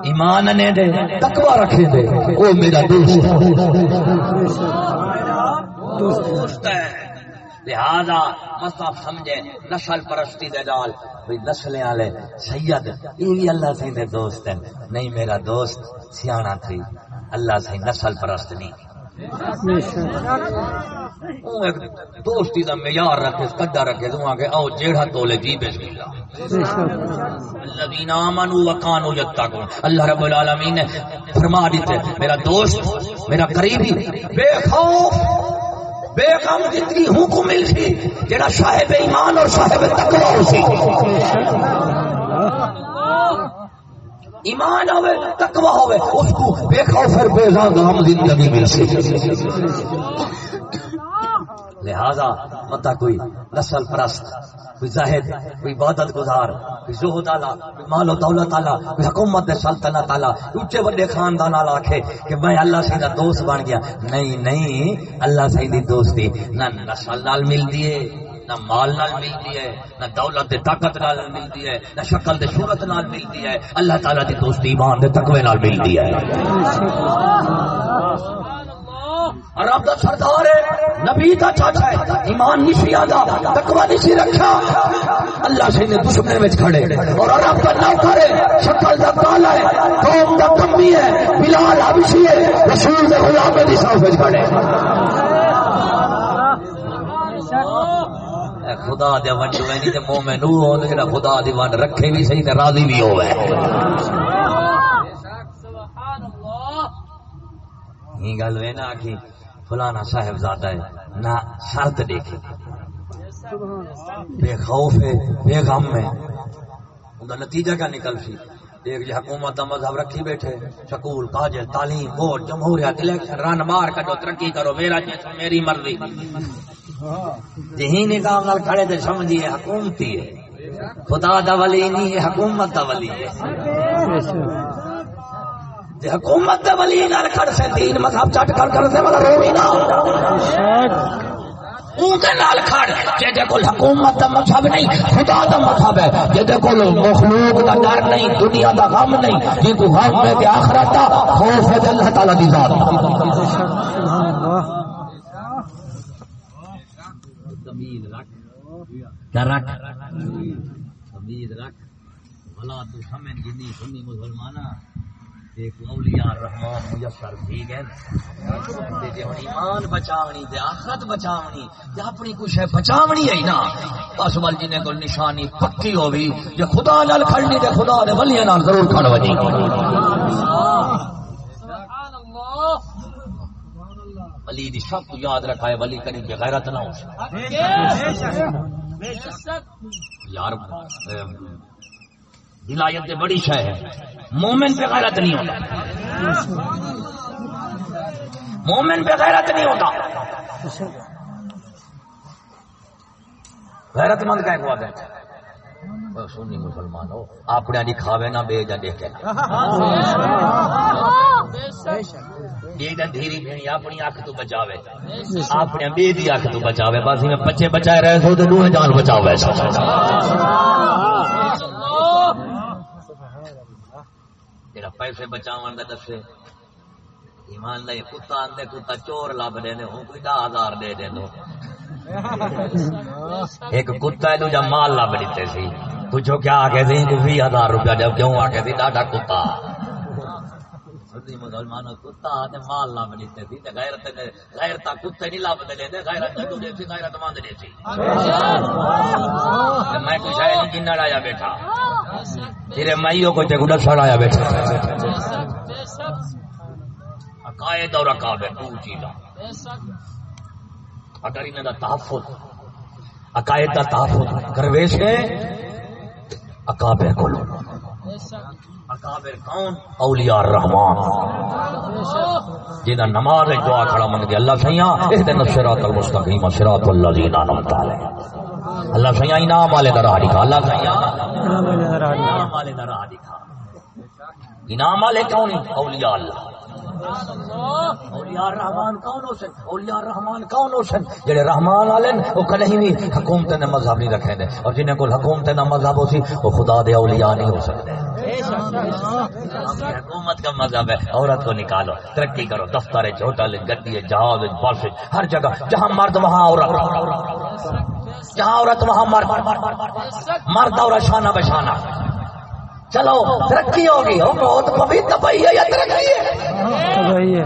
ایمان نے دے، تقوی رکھے دے۔ او میرا دوست دوست ہے۔ لہذا مصطف سمجھے، نسل پرستی دے نال۔ بھئی نسلیں والے، سید، یہ بھی اللہ سے دے دوست ہیں۔ نہیں میرا دوست سیانا تھی۔ اللہ سے نسل پرست نہیں۔ دوستی دا معیار رکھے کڈا رکھے، تو آگے او جیڑا تولے جی بسم اللہ الذین آمنوا وکانوا یتقون۔ اللہ رب العالمین نے فرما دیتے میرا دوست، میرا قریبی، بے خوف، بے غم زندگی ہوں کو مل سی جڑا صاحب ایمان اور صاحب تقوی ہو سی۔ ایمان ہوے تقوی ہوے اس کو بے خوف اور بے غم زندگی مل سی لہذا متا کوئی نسل پرست، کوئی زاہد، کوئی عبادت گزار، کوئی زہد والا کوئی مال و دولت والا کوئی حکومت سلطنت والا اونچے بڑے خاندان والا آکھے کہ میں اللہ سے دوست بن گیا۔ نہیں نہیں، اللہ سے دوستی نہ نسل نال ملدی ہے۔ نہ مال نال ملتی ہے، نہ دولت دے طاقت نال ملتی ہے، نہ شکل دے صورت نال ملتی ہے۔ اللہ تعالی دی دوستی ایمان دے تقوی نال ملتی ہے۔ رب دا سردار ہے، نبی دا چاچا ہے۔ ایمان نہیں آدا تقوی نہیں رکھا۔ اللہ سے نے دشمن وچ کھڑے۔ اور رب دا نوکر ہے، شکل دا کالا ہے، قوم دا کمی ہے، بلال حبشی ہے، رسول دے غلام دی صف وچ کھڑے۔ خدا دے ونڈ میں نہیں تے مومن نو ہو جڑا خدا دی ونڈ رکھے بھی صحیح تے راضی بھی ہوے سبحان اللہ یہ گل ہے نا کہ فلانا صاحب زادہ ہے نہ شرط دیکھے۔ بے خوف ہے، بے غم ہے۔ ان نتیجہ کیا نکل سی؟ ایک جی حکومت کا مذہب رکھی بیٹھے، سکول کاجل تعلیم ووٹ جمہوریت، الیکشن، رن مار کرو ترقی کرو، میرا جیسا میری مرضی۔ ہاں۔ جہی نکام نال کھڑے تے سمجھیے حکومتی ہے۔ خدا دا ولی نہیں ہے، حکومت دا ولی ہے۔ جی حکومت دا ولی نال کھڑ سے دین مذہب چٹ کر کر سے والا روی نہ حکومت کا مذہب نہیں، خدا کا مذہب ہے۔ جہد کو مخلوق کا ڈر نہیں، دنیا کا غم نہیں جی کو غم ہے کہ آخرت خوف ہے اللہ تعالی دی ذات۔ رکھ. رکھ. بھلا تو سمجھ جنی سنی مسلمان ایک اولیاء رحمان میسر ٹھیک ہے تے ہن ایمان بچاونی تے آخرت بچاونی تے اپنی کچھ ہے بچاونی ہے نا. بس ول نشانی پکی ہووی جے خدا نال کھڑنی تے خدا دے ولیاں نال ضرور کھڑ وجی ولی دی سب کو یاد رکھا ہے ولی بے غیرت نہ ہو. یار ولایت بڑی شہ ہے مومن پہ غیرت نہیں ہوتا مومن پہ غیرت نہیں ہوتا غیرت مند کا ایک ہے سنی مسلمان ہو اپنے دکھاوے نہ بے جا دیکھے دھیری بھینی اپنی اکھ تو بچاوے۔ اپنے بے دی اکھ تو بچاوے۔ بس میں بچے بچائے رہے سو جان جڑا پیسے بچاون دا دسے ایمان نہیں کتا کتا چور لب دے دے ہوں کوئی دے دے دو۔ ایک کتا ہے دوجا مال لب دیتے سی۔ پوچھو کیا آگے سی؟ بھی ہزار روپیہ جب کیوں آگے سی؟ ڈاڈا کتا۔ دی مسلمانوں کتا تے مال لب دیتے سی تے غیرت غیرت تا کتے نہیں لب دے دے، غیرت دے دے سی غیرت مند دے سی میں کچھ ہے نہیں گنڑ آیا بیٹھا۔ تیرے مائیوں کو تے گڈا سڑایا بیٹھا۔ عقائد اور اکابر دو چیزاں اگر انہاں دا تحفظ، عقائد دا تحفظ کروے سے اکابر کو لو اکابر کون؟ اولیاء الرحمان جیدہ نماز دعا کھڑا من گیا اللہ سیاں اہدن الصراط المستقیم، صراط الذین انعمت علیہم اللہ سیاں، انعام والے دا راہ دکھا۔ اللہ سیاں، انعام والے دا راہ دکھا۔ انعام والے کون اولیاء اللہ۔ اولیاء رحمان کون ہو سن؟ اولیاء رحمان کون ہو سن؟ جڑے رحمان والے وہ کہیں بھی حکومت نے مذہب نہیں رکھے دے۔ اور جنہیں کو حکومت نہ مذہب ہو سی وہ خدا دے اولیاء نہیں ہو سکتے۔ حکومت کا مذہب ہے عورت کو نکالو ترقی کرو دفتر ہوٹل گڈی جہاز بس ہر جگہ۔ جہاں مرد وہاں عورت۔ جہاں عورت وہاں مرد۔ مرد عورت شانہ بشانہ۔ چلو ترقی ہوگی ہو بہت پویت پی ہے یا ترقی ہے۔ ہے جی۔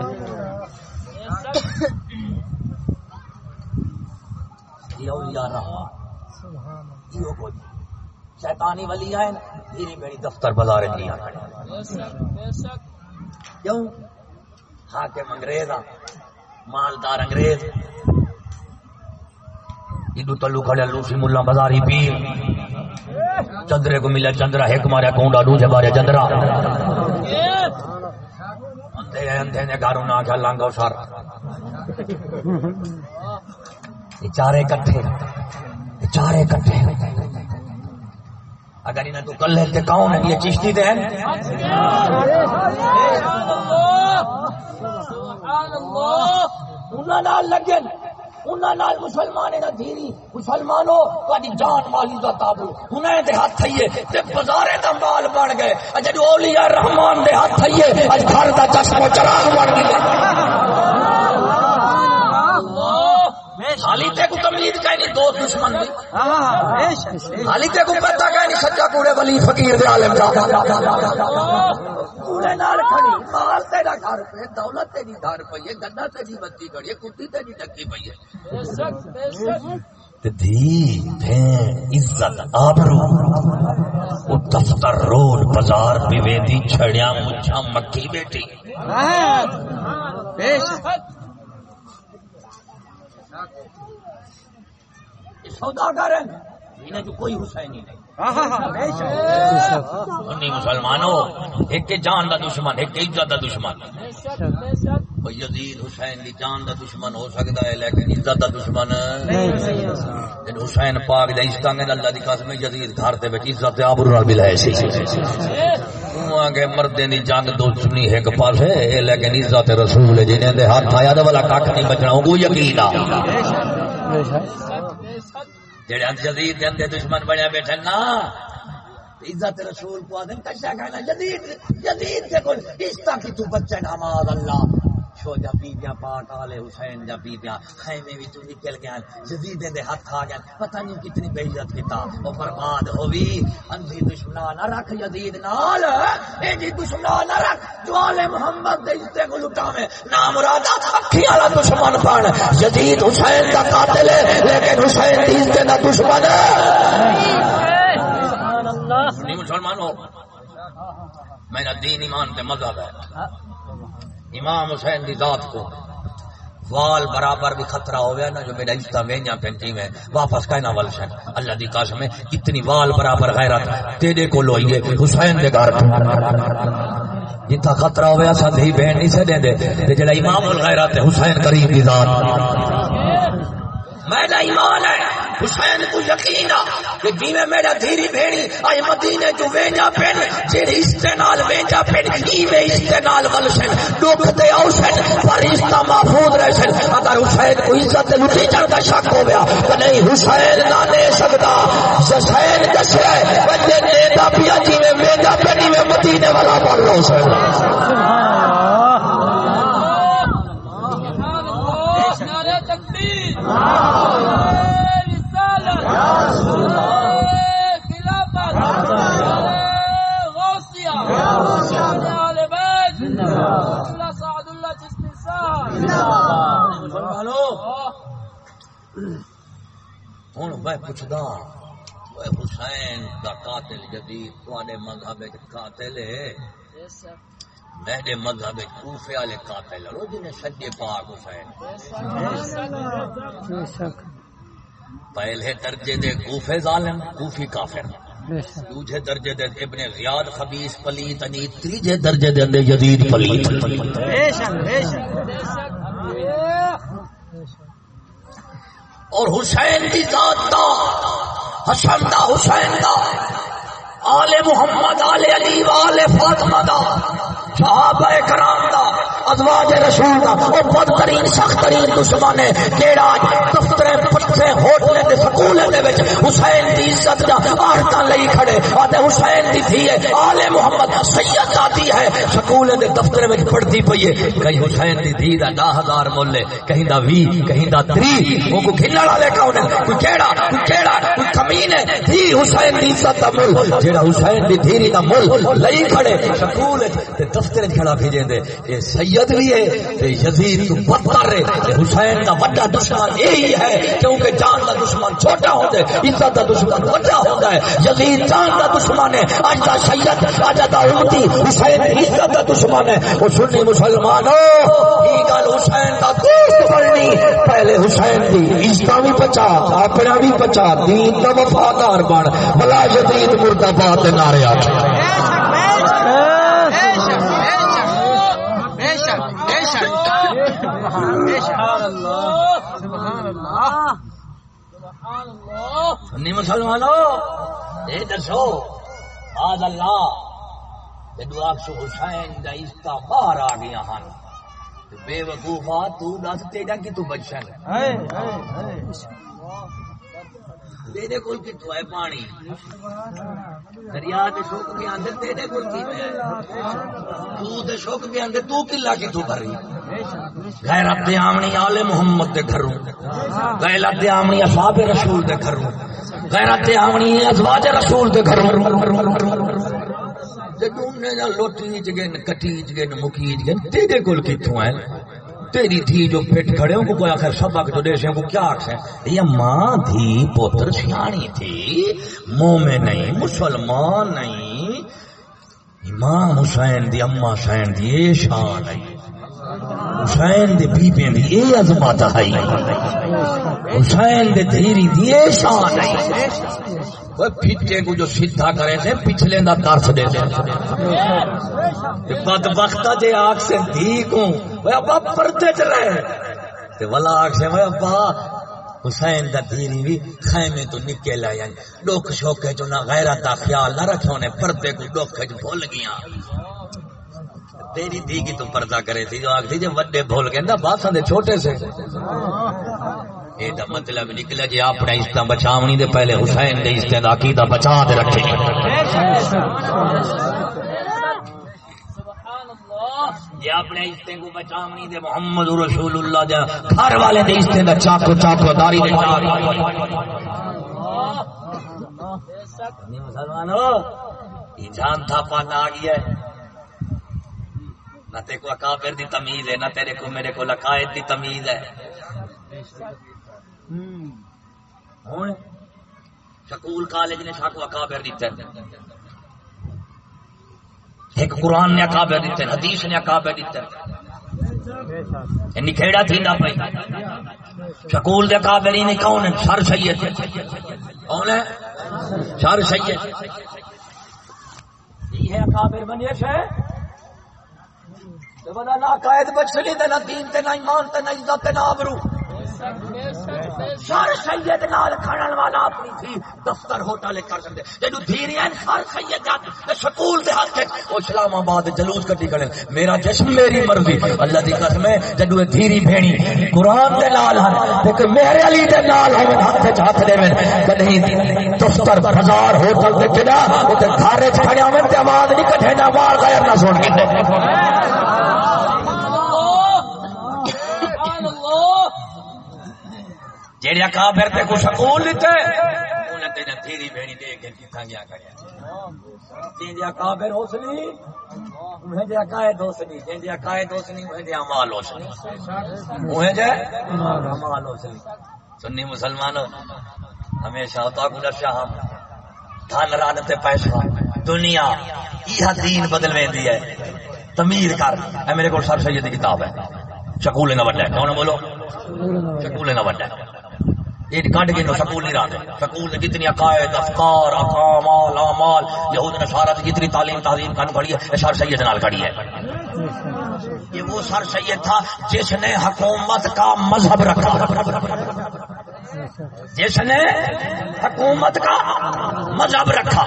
شیطانی ولی ہے میری میری دفتر بازار دیا کیوں؟ حاکم انگریز مالدار انگریز۔ ادو تلو کھڑے لوسی ملا بازاری پیر۔ چندرے کو ملا چندرا ایک ماریا کونڈا، دوجے ماریا چندرا۔ اندھے اندھے نے گھروں نہ آکھا لانگو سر چارے کٹھے چارے کٹھے اگر انہیں تو کلے لیتے کون ہے یہ چشتی دے ہیں انہوں نے لگن مسلمان نہ دھیری۔ مسلمانوں تاری جان مالی تابو انہیں دے ہاتھ تھئیے تے بازارے دا مال بن گئے۔ اولیاء رحمان دے ہاتھ تھئیے اج گھر دا چراغ بن گئے حالی تے کو تمید کہیں نہیں دو دشمن بھی حالی تے کو پتہ کہیں نہیں سچا کوڑے ولی فقیر دے عالم دا۔ کوڑے نال کھڑی مال تیرا گھر پہ دولت تیری گھر پہ یہ گڈا تیری بچی کھڑی ہے کتی تیری ڈکی پئی ہے۔ دھی بھین عزت آبرو۔ وہ دفتر روڈ بازار پہ ویدی چھڑیاں مچھا مکی بیٹی۔ بے شک۔ سوداگر انہیں جو کوئی حسینی نہیں۔ سنی مسلمانوں ایک کے جان دا دشمن ایک کے عزت دا دشمن۔ یزید حسین دی جان دا دشمن ہو سکتا ہے لیکن عزت دا دشمن۔ جن حسین پاک میں اللہ دی قسم یزید گھر دے وچ عزت آبرو نال ملائے سی۔ مردے دی جنگ دو چنی ایک پاسے لیکن عزت رسول جنہیں دے ہاتھ آیا دے والا کاکھ نہیں بچنا وہ یقین آ۔ جڑے جدید دے اندے دشمن بنیا بیٹھے نا عزت رسول کو آدم کشا کہنا، جدید جدید دے کل اس تک تو بچے نماز اللہ۔ چھو جا پی پیا پاک آلے حسین جا پی پیا خیمے بھی تو نکل گیا جدید دے ہاتھ آ گیا پتہ نہیں کتنی بے عزت کیتا وہ برباد ہوئی۔ اندھی دشمنا نہ رکھ جدید نال۔ اے جی دشمنا نہ رکھ جو آلے محمد دے کو لٹا میں نا مرادا اکھی والا دشمن پڑ جدید حسین دا قاتل ہے لیکن حسین دی عزت دا دشمن ہے۔ مسلمانوں میرا دین ایمان تے مذہب ہے۔ امام حسین دی ذات کو۔ وال برابر بھی خطرہ ہو گیا نا جو میرا رشتہ وینیا پینٹی میں واپس کہنا والشن اللہ دی قسم ہے، اتنی وال برابر غیرت تیرے کو لوئیے، حسین دے گھر۔ جتا خطرہ ہو گیا، ساتھ بہن نہیں سے دیں دے جڑا امام الغیرت حسین کریم دی ذات۔ میرا ایمان ہے۔ حسین کو یقین کہ جی میں میرا دھیری بھیڑی آج مدینے جو وینجا پین جیڑی استنال وینجا پین میں استنال ولشن دکھ دے اوشن پر رشتہ محفوظ رہشن اگر حسین کو عزت لٹی جان کا شک ہو گیا تو نہیں حسین نہ دے سکتا۔ حسین دس ہے بندے نیتا پیا جی میں وینجا پینی میں مدینے والا بڑھ لو سکتا ہوں میں پوچھدا حسین کا قاتل جدید تے مذہب قاتل ہے؟ میرے مذہب کوفے والے قاتل لو جنہیں سجے پاک حسین۔ پہلے درجے دے کوفے ظالم کوفی کافر۔ دوجے درجے دے ابن غیاد خبیث پلیت انی تیجے درجے دے اندے جدید پلیت۔ اور حسین دی ذات دا حسن دا حسین دا آل محمد آل علی و آل فاطمہ دا۔ صحابہ کرام دا، ازواج رسول دا، او بدترین سخت ترین دشمن ہے۔ کیڑا دفتر پٹھے ہوٹل دے سکول دے وچ حسین دی عزت دا آرتا لئی کھڑے۔ اتے حسین دی تھی ہے، آل محمد، سید ذاتی ہے۔ سکول دے دفتر وچ پڑھتی پئی ہے۔ کہیں حسین دی تھی دا 10000 مول ہے، کہیں دا 20 کہیں دا 30 او کو کھلن والے کون ہے؟ کوئی کیڑا کوئی کیڑا، کوئی کمین ہے۔ تھی حسین دی عزت دا مول جیڑا حسین دی تھی دا مول لئی کھڑے سکول تے دفتر کھڑا بھیجیں دے۔ یہ سید بھی ہے تے یزید تو بدتر ہے۔ تے حسین دا بڑا دشمن یہی ہے کیونکہ جان دا دشمن چھوٹا ہوندا ہے، عزت دا دشمن بڑا ہوندا ہے۔ یزید جان دا دشمن ہے، اج دا سید، اج دا امتی حسین عزت دا دشمن ہے۔ او سنی مسلمانو یہ گل حسین دا دوست بننی؟ پہلے حسین دی عزت بھی بچا اپنا بھی بچا دین دا وفادار بن۔ بلا یزید مرد آباد نعرے آ سنی مسلمانوں یہ دسو آد اللہ، جدو آپ سو حسین کا عشقہ باہر آ گیا ہن بے وقوفا تو دس تیرا کی تو بچن۔ تیرے کول کتوں ہے پانی۔ دریا دے سوک کے اندر تیرے کول کی ہے۔ تو دے سوک کے اندر تو کلا کتوں بھری غیرت دے آمنی آل محمد دے گھروں۔ غیرت دے آمنی اصحاب رسول دے گھروں۔ غیرت دے آمنی ازواج رسول دے گھروں۔ لوٹی گن کٹی گن مکی گن تیرے کول کتوں ہے؟ تیری تھی جو پیٹ کھڑے ہوں کو کوئی آخر سبق جو دے کو کیا آخر یہ ماں تھی پوتر سیانی تھی مومن نہیں، مسلمان نہیں، امام حسین دی، اما حسین دی، اے شان ہے۔ حسین دے بیبے دی، اے عظمت ہے۔ حسین دے دھیری دی، اے شان ہے۔ وہ پھٹے کو جو سیدھا کرے تھے پچھلے دا ترس دے دے۔ بد وقت جے آگ سے دھی کو۔ وہ ابا پردے چ رہے تے ولا آگ سے وہ ابا، حسین دا دھیری بھی خیمے تو نکل آیا ڈوک شوکے جو نہ غیرت دا خیال نہ رکھو نے پردے کو ڈوک جو بھول گیا تیری دھی کی تو پردہ کرے تھی، جو آگ تھی وڈے بھول گئے نا بات دے چھوٹے سے۔ یہ مطلب نکلا جی اپنے عزت بچاونی دے، پہلے حسین دے عزت دا عقیدہ بچا دے رکھے۔ جی اپنے عزت کو بچاونی دے محمد رسول اللہ دے گھر والے دے عزت دا چاکو چاکو داری دے مسلمانوں جان تھا پانا آ گیا ہے۔ نہ تیرے کو اکابر دی تمیز ہے، نہ تیرے کو میرے کو لقائد دی تمیز ہے۔ ہوں، سکول کالج نے ساکو اکابر دیتے ایک قرآن نے اکابر دیتے حدیث نے اکابر دیتے نکھیڑا یعنی تھی نہ پئی سکول دے اکابری نے، کون ہے؟ سر سید۔ کون ہے؟ سر سید۔ یہ اکابر بنیے سے نہ قائد بچ بچلی نہ دین تے، نہ ایمان تے، نہ عزت تے، نہ آبرو۔ سر سید نال کھڑن والا اپنی تھی دفتر ہوٹل کر سکتے جدو دھیری سر سید جات سکول دے ہاتھ او اسلام آباد جلوس کٹی کھڑے میرا جسم میری مرضی۔ اللہ دی قسم ہے جدو دھیری بھیڑی قرآن دے نال ہن۔ تے میرے علی دے نال ہن، ہاتھ وچ ہاتھ دے وین کدی دفتر، بازار، ہوٹل تے جڑا او تے گھر وچ کھڑیا ہوے تے آواز نہیں کٹھے، نہ آواز غیر نہ سن۔ کے جیڑا کافر تے کو سکول لیتے، انہاں تے تیری بھیڑی دے کے کیتھا گیا کریا جیندیا کافر ہوسنی انہیں جے قائد ہوسنی جیندیا قائد ہوسنی انہیں جے اعمال ہوسنی انہیں جے اعمال ہوسنی سنی۔ مسلمانوں، ہمیشہ ہوتا کو دسیا ہم دھن ران تے پیسہ دنیا یہ دین بدل ویندی ہے۔ تمیر کر، اے میرے کو سر سید کی کتاب ہے۔ شکول نہ وڈا ہے کون بولو؟ شکول نہ وڈا ہے یہ کڈ کے سکول نہیں رہتے سکول نے جتنی عقائد، افکار اقامال اعمال، یہود نے سارا جتنی تعلیم تعلیم کن پڑھی ہے سر سید نال کھڑی ہے۔ یہ وہ سر سید تھا جس نے حکومت کا مذہب رکھا۔ جس نے حکومت کا مذہب رکھا،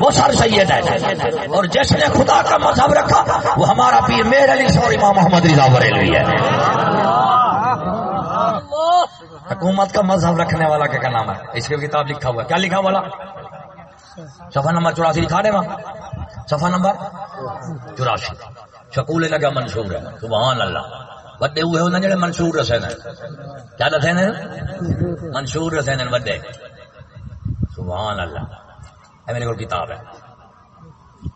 وہ سر سید ہے۔ اور جس نے خدا کا مذہب رکھا، وہ ہمارا پیر میر علی سور امام محمد رضا بریلوی ہے۔ حکومت کا مذہب رکھنے والا کیا نام ہے۔ اس کی کتاب لکھا ہوا ہے۔ کیا لکھا ہوا سفا نمبر چوراسی لکھا دے وہاں۔ سفا نمبر چوراسی۔ شکول لگا منصور ہے۔ سبحان اللہ۔ بڑے ہوئے ہونا جڑے منصور رسین کیا رسین منصور رسین بڑے سبحان اللہ۔ ہے میرے کو کتاب ہے۔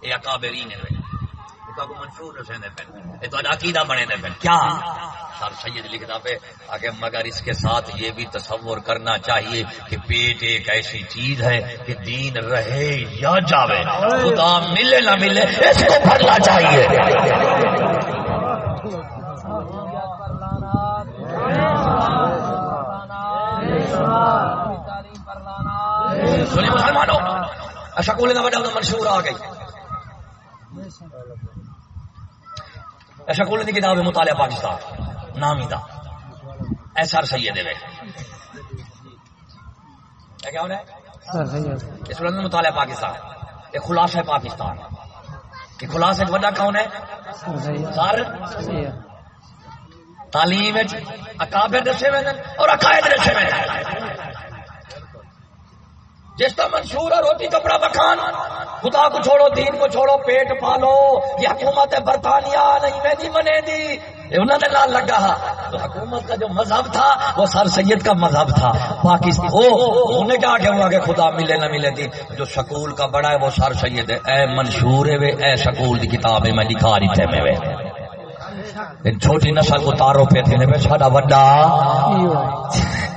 یہ اکابرین ہے کو منصور رسین پہ یہ تو عقیدہ بنے دے پہ کیا؟ سر سید لکھتا پہ آگے مگر اس کے ساتھ یہ بھی تصور کرنا چاہیے کہ پیٹ ایک ایسی چیز ہے کہ دین رہے یا جاوے۔ خدا ملے نہ ملے اس کو بھرنا چاہیے۔ سنی مسلمانوں اشکول نہ بڑا منشور آ گئی؟ اشکول کی کتاب مطالعہ پاکستان نامی دا۔ ایسا سید ہے کیا ہونا ہے؟ اس میں مطالعہ پاکستان۔ یہ خلاصہ پاکستان۔ یہ خلاصہ بڑا کون ہے؟ سر تعلیم اکابر دسے ہوئے اور عقائد دسے ہوئے جس کا منشور ہے روٹی کپڑا بکھان۔ خدا کو چھوڑو، دین کو چھوڑو، پیٹ پالو۔ یہ حکومت برطانیہ نہیں، میں نہیں منے دی۔ انہوں نے لال لگا۔ تو حکومت کا جو مذہب تھا، وہ سر سید کا مذہب تھا۔ پاکستان انہوں نے کہا کہ ہوا کہ خدا ملے نہ ملے دی، جو سکول کا بڑا ہے، وہ سر سید ہے۔ اے منشور ہے وے، اے سکول کی کتاب ہے، میں لکھا رہی تھے میں وے۔ چھوٹی نسل کو تارو پہ تھے ساڈا وڈا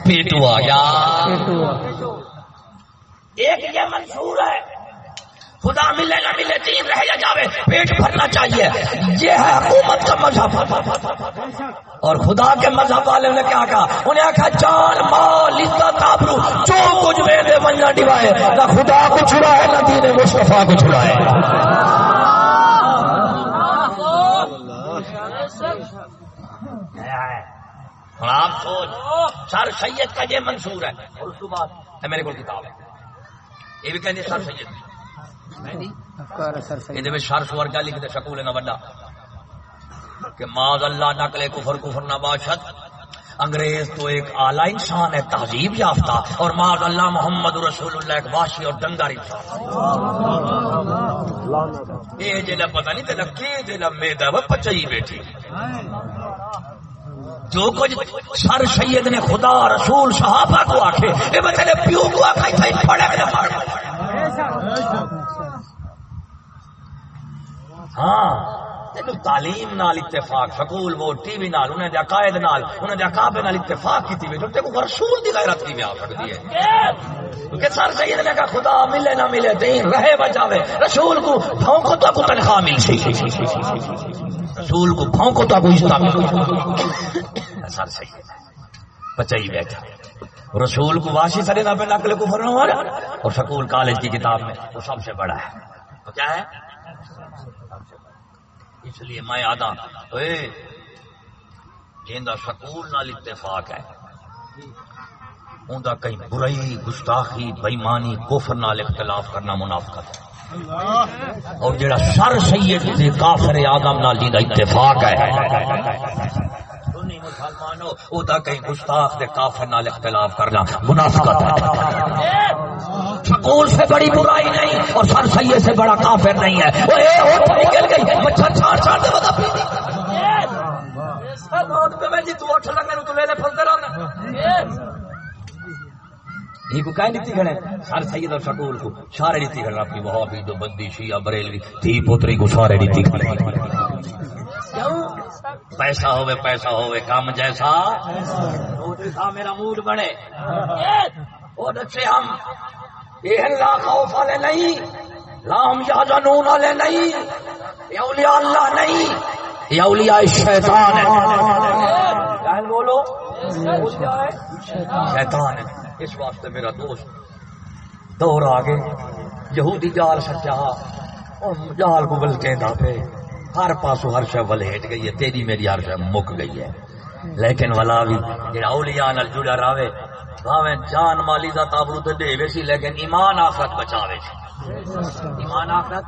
پیٹو آ گیا۔ ایک یہ منصور ہے خدا ملے نہ ملے دین رہ یا جاوے پیٹ بھرنا چاہیے یہ ہے حکومت کا مذہب اور خدا کے مذہب والے نے کیا کہا انہیں کہا جان مال عزت آبرو جو کچھ میں دے منجا ڈیوائے نہ خدا کو چھڑا ہے نہ دین مصطفیٰ کو چھڑا ہے آپ سوچ سر سید کا یہ منصور ہے اور اس کے بعد میرے کو کتاب ہے یہ بھی سر سید۔ یہ سر سور کیا لکھتے سکول نہ بڑا۔ کہ ماض اللہ نقلے کفر کفر نہ باشد۔ انگریز تو ایک اعلی انسان ہے تہذیب یافتہ۔ اور ماض اللہ محمد رسول اللہ ایک واشی اور ڈنگر انسان۔ یہ جلا پتا نہیں تیرا کی میدا بیٹھی۔ جو کچھ سر سید نے خدا رسول صحابہ کو آخے یہ بچے پیو کو آخے پڑے میں ہاں تینو تعلیم نال اتفاق سکول وہ ٹی وی نال انہیں عقائد نال انہیں عقاب نال اتفاق کی تھی تے کو رسول دی غیرت کی بھی آ سکتی ہے۔ کہ سر سید نے کہا، خدا ملے نہ ملے دین رہے بچاوے رسول کو بھونکو تو کو تنخواہ مل سی رسول کو بھونکو تو کو عزت سر سید بچائی بیٹھا رسول کو واشی سڑے نہ پہ نقل کو فرنا اور سکول کالج کی کتاب میں وہ سب سے بڑا ہے۔ تو کیا ہے؟ اس لیے میں آدھا۔ جا سکول نال اتفاق ہے۔ اوندا کئی برائی، گستاخی، بےمانی کوفر نال اختلاف کرنا منافقت ہے۔ اور جڑا سر سید دے کافر آدم نال جی اتفاق ہے۔ مسلمانوں او دا کہیں گستاخ دے کافر نال اختلاف کرنا منافقت ہے۔ سکول سے بڑی برائی نہیں اور سر سید سے بڑا کافر نہیں ہے۔ وہ اے ہوٹ نکل گئی مچھر چھاڑ چھاڑ دے بتا پی۔ دی اے سب موت پہ میں جی تو اٹھ لگے نو تو لے لے پھلتے رہنا یہ کو کہیں دیتی کھڑے سر سید اور سکول کو سارے دیتی کھڑے اپنی وہابی دو بندی شیعہ بریلوی تھی پوتری کو سارے دیتی کھڑے پیسہ ہوئے پیسہ ہوئے کام جیسا میرا موڈ بنے اور اچھے ہم یہ اللہ خوف والے نہیں رام یا جنون والے نہیں یہ اولیاء اللہ نہیں یہ اولیاء شیطان ہے بولو شیطان ہے اس واسطے میرا دوست دور آ گئے۔ یہودی جال سچا اور جال کو بل دا پہ ہر پاسو ہر شہ ولیٹ گئی ہے۔ تیری میری ہر شہ مک گئی ہے۔ لیکن ولا بھی جڑا اولیاء نال جڑا راوے بھاویں جان مالی دا تابرو تے دے ویسی، لیکن ایمان آخرت بچاوے۔ ایمان آخرت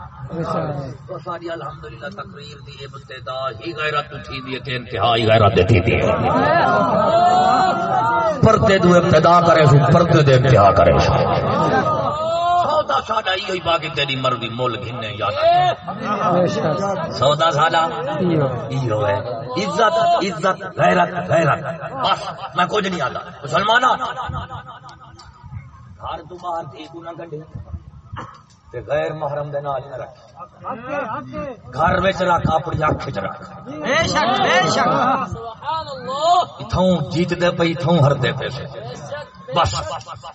تو ساری الحمدللہ تقریر دی ابتدا ہی غیرت تھی دی کہ انتہائی غیرت دیتی دی پردے دو ابتدا کرے سو پردے دے انتہا کرے سو سودا ساڈا ہی باقی تیری مرضی مول گھنے یاد سودا ساڈا؟ ایو ہے عزت عزت غیرت غیرت۔ بس میں کچھ نہیں آتا۔ مسلمان گھر تو باہر نہ تے غیر محرم دے نال نہ رکھ۔ گھر وچ رکھ اپنی اکھ وچ رکھ۔ بے شک بے شک۔ سبحان اللہ ایتھوں جیت دے پئی ایتھوں ہر دے پیسے بس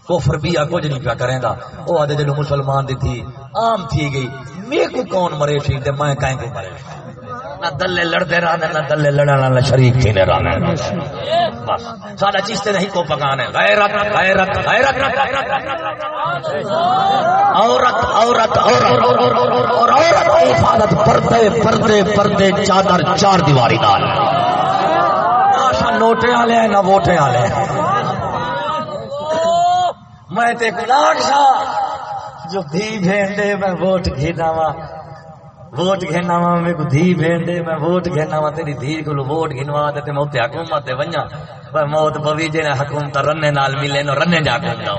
کفر بھی آ کچھ نہیں پیا کریں گا وہ آدھے جلو مسلمان دی تھی عام تھی گئی۔ میرے کو کون مرے سی تے میں کہیں کو مرے نہ دلے لڑتے رہنے نہ دلے لڑنا نہ شریک تھی نے رہنے بس سارا چیز تے نہیں کو پکانے۔ غیرت غیرت غیرت۔ عورت عورت عورت اور عورت کی حفاظت پردے پردے پردے، چادر، چار دیواری دار نوٹے والے ہیں، نہ ووٹے والے ہیں۔ میں تے گلاٹ سا جو دھی بھیندے میں ووٹ گھینا وا ووٹ گھینا وا میں کو دھی بھین دے میں ووٹ گھینا وا تیری دھی کو ووٹ گھنوا دے تے موتے حکومت تے ونجا پر موت پوی جے نے حکومت رنے نال ملے نو رنے جا کے دا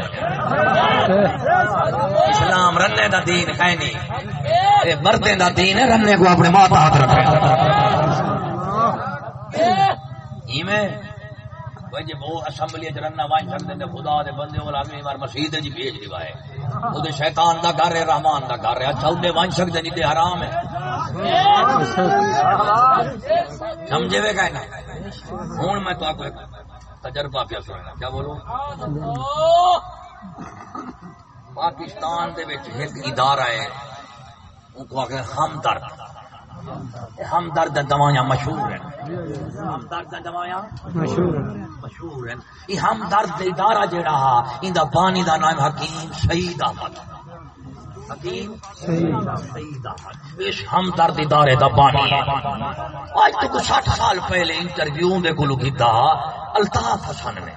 اسلام رنے دا دین ہے نہیں اے مردے دا دین ہے رنے کو اپنے ماں ہاتھ رکھے ایویں جی وہ اسمبلی چرنا وائن سکتے ہیں خدا دے بندے اگلی بار مسیح جی بھیج شیطان دا گھر ہے، رحمان دا گھر ہے۔ اچھا ادے وائن سکتے نہیں جی تے حرام ہے۔ سمجھے وے کہنا ہوں میں تو آپ تجربہ پیا سننا کیا بولوں پاکستان دے وچ ایک ادارہ ہے، ان کو آخر ہمدرد۔ ہمدرد دوائیاں مشہور ہیں۔ ہمدرد دوائیاں مشہور مشہور ہیں۔ یہ ہمدرد ادارہ جڑا ہا بانی دا نام حکیم سعید احمد۔ حکیم سعید احمد۔ اس ہمدرد ادارے دا بانی۔ آج تو سال پہلے انٹرویو دے کیتا الطاف حسن نے۔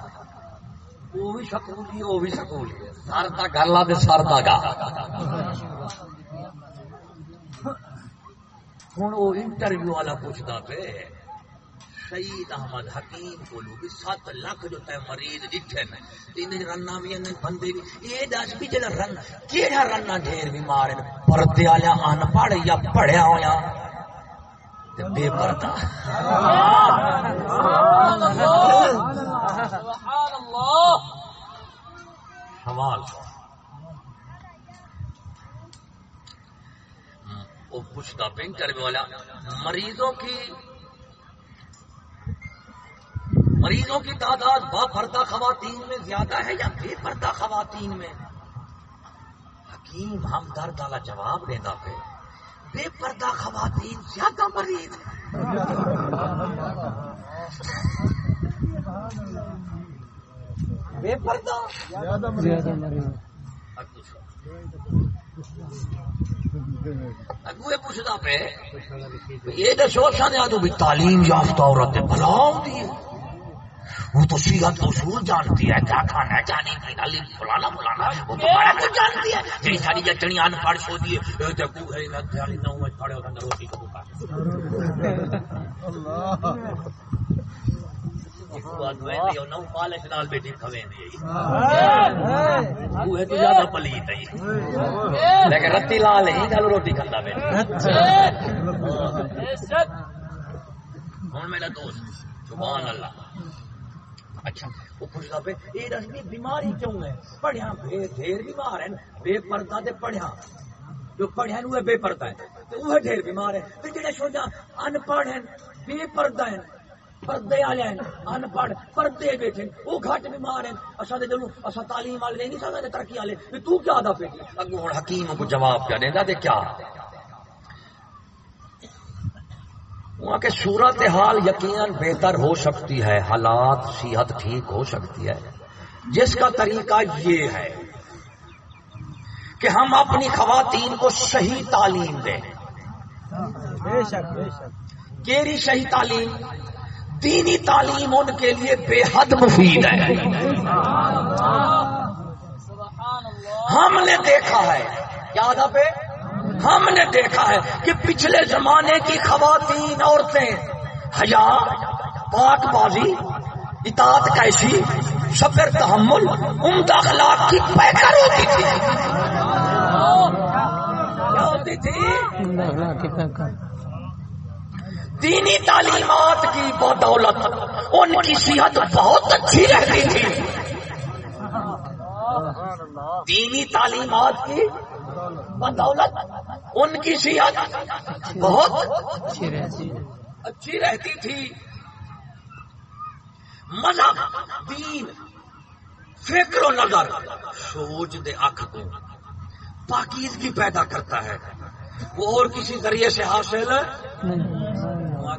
وہ بھی سکولی وہ بھی سکولی۔ سر دا گلا سر دا گا۔ ہوں وہ انٹرویو والا پوچھتا پہ شہید احمد حکیم بولو بھی سات لاکھ جو تے مریض ڈٹھے نے ان رنا بھی ان بندے بھی۔ یہ دس بھی جڑا رن کیڑا رنا ڈھیر بیمار ہے؟ پردے والے ان پڑھ یا پڑھیا ہویا؟ تے بے پردہ۔ سبحان اللہ! حوال وہ پوچھتا پین کرنے والا مریضوں کی مریضوں کی تعداد با پردہ خواتین میں زیادہ ہے یا بے پردہ خواتین میں؟ حکیم ہم درد والا جواب دینا پہ بے پردہ خواتین زیادہ مریض بے پردہ؟ اگوے پوچھتا پہ یہ دسو تو بھی تعلیم یافتہ عورت بلا ہوتی ہے۔ وہ تو سیرت اصول جانتی ہے، کیا کھانا ہے جانے کی تعلیم فلانا فلانا، وہ تو بڑا کچھ جانتی ہے۔ جی ساری جچنی ان پڑھ سو دیے تے کو ہے نہ نہ روٹی کو نو پالش نال بیٹی کھوے دی وہ ہے تو زیادہ پلیت ہے لیکن رتی لال ہی گل روٹی کھندا بیٹی ہوں۔ میرا دوست سبحان اللہ۔ اچھا وہ پوچھتا پہ یہ دس بھی بیماری کیوں ہے؟ پڑھیا بے ڈھیر بیمار ہیں بے پردہ تے پڑھیا۔ جو پڑھیا نو بے پردہ ہے۔ تو وہ ڈھیر بیمار ہے۔ تے جڑے سوچا ان پڑھ ہیں بے پردہ ہیں۔ پردے والے ہیں ان پڑھ پردے بیٹھے وہ گھٹ بیمار ہیں۔ اسا دے جنوں اسا تعلیم والے نہیں سکدے ترقی والے۔ تے تو کیا دا پہ اگوں ہن حکیم کو جواب کیا دیندا تے کیا؟ وہاں کے صورت حال یقیناً بہتر ہو سکتی ہے حالات صحت ٹھیک ہو سکتی ہے۔ جس کا طریقہ یہ ہے کہ ہم اپنی خواتین کو صحیح تعلیم دیں۔ کیری صحیح تعلیم؟ دینی تعلیم ان کے لیے بے حد مفید ہے۔ سبحان اللہ ہم نے دیکھا ہے۔ یاد پہ؟ ہم نے دیکھا ہے کہ پچھلے زمانے کی خواتین عورتیں حیا پاک بازی اطاعت کیسی صبر تحمل عمدہ اخلاق کی پیکر ہوتی تھی۔ کیا ہوتی تھی؟ دینی تعلیمات کی بدولت، ان کی صحت بہت اچھی رہتی تھی۔ دینی تعلیمات کی بدولت، ان کی صحت بہت اچھی رہتی تھی۔ مذہب، دین، فکر و نظر، سوچ دے اکھ کو پاکیزگی پیدا کرتا ہے۔ وہ اور کسی ذریعے سے حاصل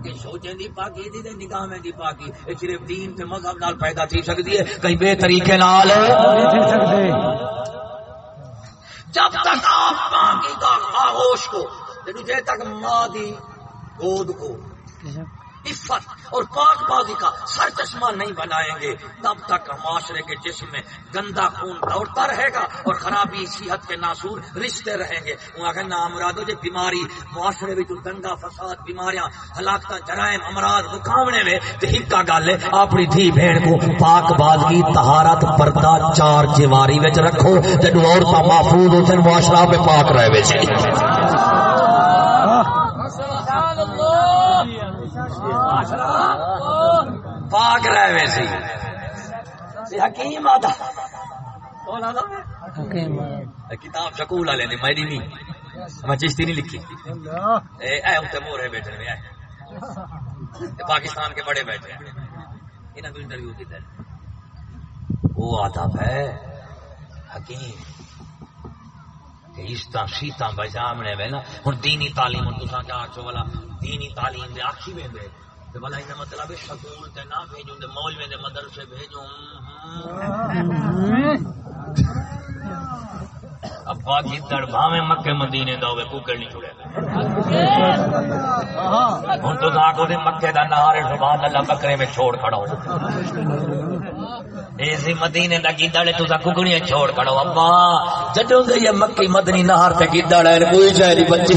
وہاں کی سوچیں دی پاکی دی تے نگاہ میں دی پاکی۔ یہ صرف دین تے مذہب نال پیدا تھی سکتی ہے کہیں بے طریقے نال۔ جب تک آپ پاکی کا خواہوش کو جے تک ماں دی گود کو۔ عفت اور پاک بازی کا سر چشمہ نہیں بنائیں گے، تب تک معاشرے کے جسم میں گندا خون دوڑتا رہے گا اور خرابی صحت کے ناسور رشتے رہیں گے۔ وہاں کہ نام مرادو جی بیماری، معاشرے میں جو دنگا فساد، بیماریاں ہلاکت جرائم، امراض، مقامنے میں تو ہکا گل ہے، اپنی دھی بہن کو پاک بازی طہارت، پردہ، چار چواری وچ رکھو جدو عورتیں محفوظ ہوتے معاشرہ میں پاک رہے ویسے سبحان اللہ پاک رہے ویسے حکیم آدھا کتاب سکول والے نے میری نہیں۔ میں چشتی نہیں لکھی۔ اے اے اتنے مورے بیٹھے ہوئے اے۔ پاکستان کے بڑے بیٹھے ہیں۔ انٹرویو کیا وہ آداب ہے حکیم۔ عشتہ شیتاں بجامنے میں نا، ہن دینی تعلیم ہن تساں کیا آکھو والا، دینی تعلیم دے آکھی ویندے تے مطلب ہے سکول تے نہ بھیجوں، تے مولوی دے مدرسے بھیجوں۔ ابا کی تڑبا میں مکے مدینے دا ہوے کوکڑ نہیں چھڑے ہن تو نہ کو دے مکے دا نہار سبحان اللہ بکرے میں چھوڑ کھڑا ہو۔ ایسی مدینے دا گیدڑ تو دا ککڑیاں چھوڑ کھڑو ابا جڈوں دے یہ مکی مدنی نہار تے گیدڑ ہے، کوئی شے بچی۔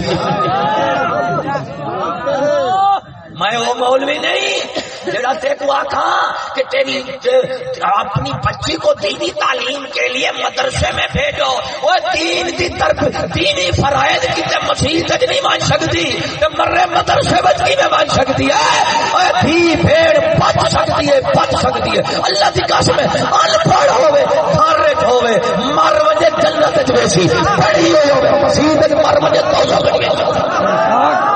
میں وہ مولوی نہیں۔ جڑا تے کو آکھا کہ تیری اپنی بچی کو دینی تعلیم کے لیے مدرسے میں بھیجو، وہ دین دی طرف، دینی فرائض کی تے مسیح تک نہیں مان سکتی، تے مرے مدرسے بچ کی میں مان سکتی ہے؟ اوے دھی بھیڑ بچ سکتی ہے، بچ سکتی ہے۔ اللہ دی قسم ہے ان پڑھ ہوے خارج ہوے مر وجے جنت وچ ویسی پڑھی ہوے مسیح تک مر وجے دوزخ وچ ویسی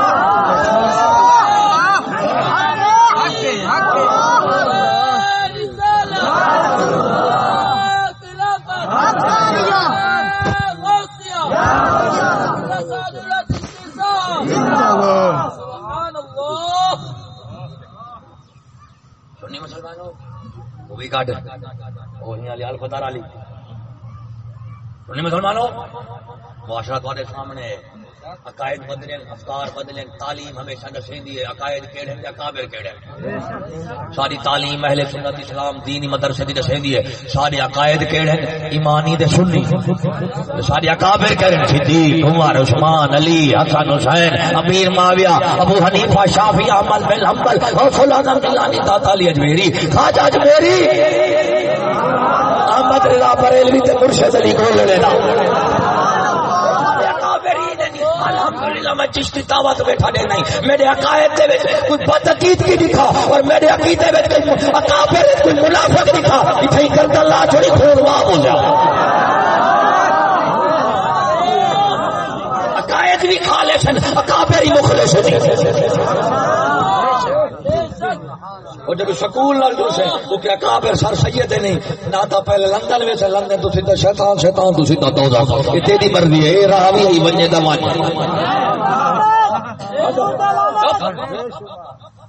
مسلمانوں وہ بھی کاٹ مسلمانوں معاشرہ تمہارے سامنے عقائد بدلیں، افکار بدلیں، تعلیم ہمیشہ نشیندی ہے۔ عقائد کیڑے یا کابر کیڑے؟ ساری تعلیم اہل سنت اسلام دینی مدرسے دی نشیندی ہے۔ سارے عقائد کیڑے ایمانی دے سنی۔ ساری اکابر کہڑے صدیق، عمر، عثمان، علی، حسن، حسین، امیر معاویہ، ابو حنیفہ، شافعی احمد بن حنبل اور فلان گیلانی داتا علی اجمیری، خواجہ اجمیری۔ احمد رضا بریلوی تے مرشد علی کو لینا الحمدللہ، میں چشتی تاوا تو بیٹھا دے نہیں۔ میرے عقائد دے وچ کوئی بدعقید کی دکھا اور میرے عقیدے وچ کوئی اکابر کوئی منافق دکھا ایتھے کر اللہ چھوڑی کھول ہو جا۔ عقائد بھی خالص ہیں اکابر ہی مخلص ہیں وہ جب سکول لال جو سے وہ کیا کابر سر سید نہیں؟ نہ تھا پہلے لندن میں سے، لندن تو سیدھا شیطان شیطان تو سیدھا دو یہ تیری مرضی ہے، یہ راہ بھی بننے دا مان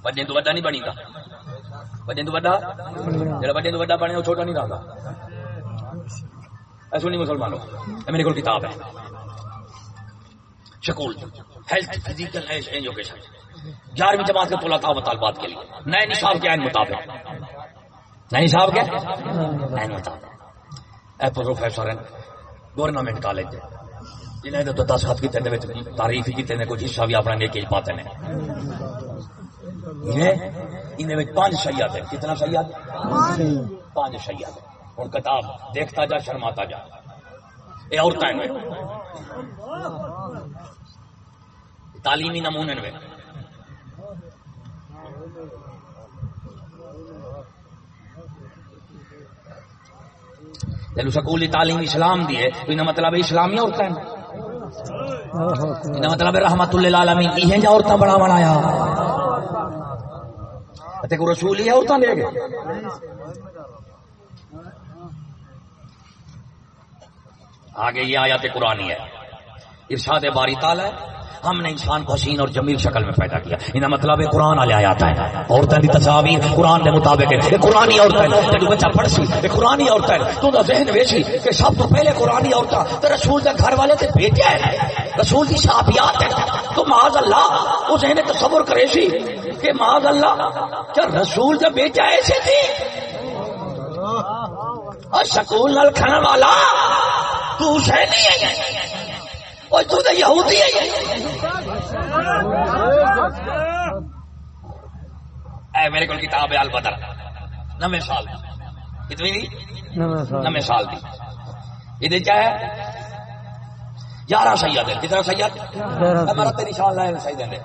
بڑے تو بڑا نہیں بنی تھا بڑے تو بڑا جڑا بڑے تو بڑا بنے، وہ چھوٹا نہیں رہا ایسو نہیں مسلمانوں، اے میرے کو کتاب ہے۔ سکول ہیلتھ فزیکل ایجوکیشن گیارہویں جماعت کے پولا تھا مطالبات کے لیے۔ نئے نصاب کے عین مطابق۔ نئے نصاب کے عین مطابق۔ اے پروفیسر ہیں گورنمنٹ کالج جنہیں تو دس خط کی تینے تعریف کی تینے کچھ حصہ بھی اپنا نیکی پاتے ہیں۔ انہیں پانچ سیاد ہے کتنا سیاد پانچ سیاد اور کتاب دیکھتا جا، شرماتا جا۔ یہ عورتیں تعلیمی نمونے میں چلو سکولی تعلیم اسلام دی ہے، تو مطلب اسلامی عورتیں مطلب رحمت اللہ عالمین یہ جا عورتیں بڑا بنایا تے کو رسول ہی عورتیں دے گئے آگے یہ آیات قرآنی ہے۔ ارشاد باری تعالی ہم نے انسان کو حسین اور جمیل شکل میں پیدا کیا۔ انہیں مطلب ہے قرآن والے آیا ہے۔ عورتیں کی تصاویر قرآن کے مطابق ہے۔ یہ قرآنی عورتیں جب بچہ پڑھ سی یہ قرآنی عورتیں تو ذہن ویسی کہ سب تو پہلے قرآنی عورتیں تو رسول کے گھر والے سے بیٹے ہیں۔ رسول کی صحابیات ہے تو معاذ اللہ، وہ ذہن تصور کرے سی کہ معاذ اللہ، کیا رسول کا بیٹا ایسے تھے؟ اور سکول نل کھانا والا، تو حسینی ہے۔ اور تو یہودی ہے۔ اے میرے کو کتاب ہے البدر۔ نویں سال۔ کتنی دی نویں سال۔ دی۔ یہ کیا ہے؟ گیارہ سید ہے۔ کتنا سید؟ ہمارا تیری شان لائن سید ہے۔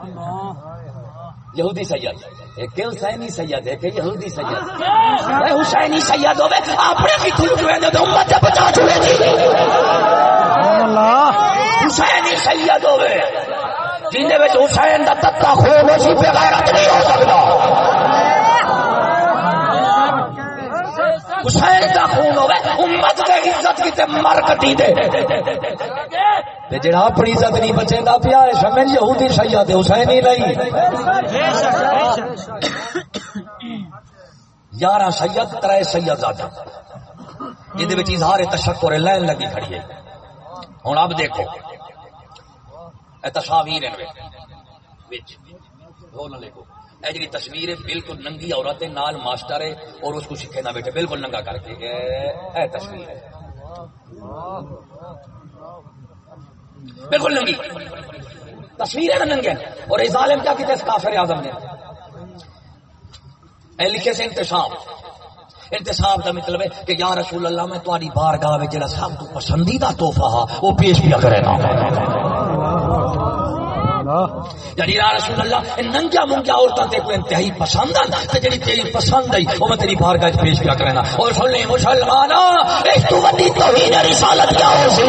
یہودی سید۔ ایک حسینی سید ہے؟ کہ یہودی سید۔ اے حسینی سید ہوے اپنے کی کھل جو ہے امت بچا چھوڑے دی اللہ۔ حسین سید ہوئے جن حسین کا تتا خون اسی بغیرت نہیں ہو سکتا۔ حسین کا خون ہوئے امت کے عزت کی تے مر کٹی دے۔ جڑا اپنی عزت نہیں بچے گا پیا سمجھ یہودی سید حسین ہی نہیں۔ یارہ سید ترے سید زیادہ یہ اظہار تشکر لائن لگی کھڑی ہے۔ ہوں اب دیکھو۔ تصاویر اے جی تصویر بالکل ننگی عورت نال ماسٹر ہے، اور اس کو سکھے نہ بیٹھے، بالکل ننگا کر کے۔ اے تصویر ہے۔ بالکل ننگی۔ تصویر ہے نا ننگے۔ اور اس ظالم کیا کہتے کافر اعظم نے۔ اے لکھے سے انتشاب۔ انتصاب کا مطلب ہے کہ یا رسول اللہ، میں تاری بار گاہ جڑا سب تو پسندیدہ تحفہ ہا وہ پیش پیا کرے گا یعنی یا رسول اللہ ننگیا منگیا تے کوئی انتہائی پسند آ تے جڑی تیری پسند آئی میں تیری بار گاہ پیش پیا کرے گا اور سن اس تو وڈی توہین رسالت کیا ہو سی؟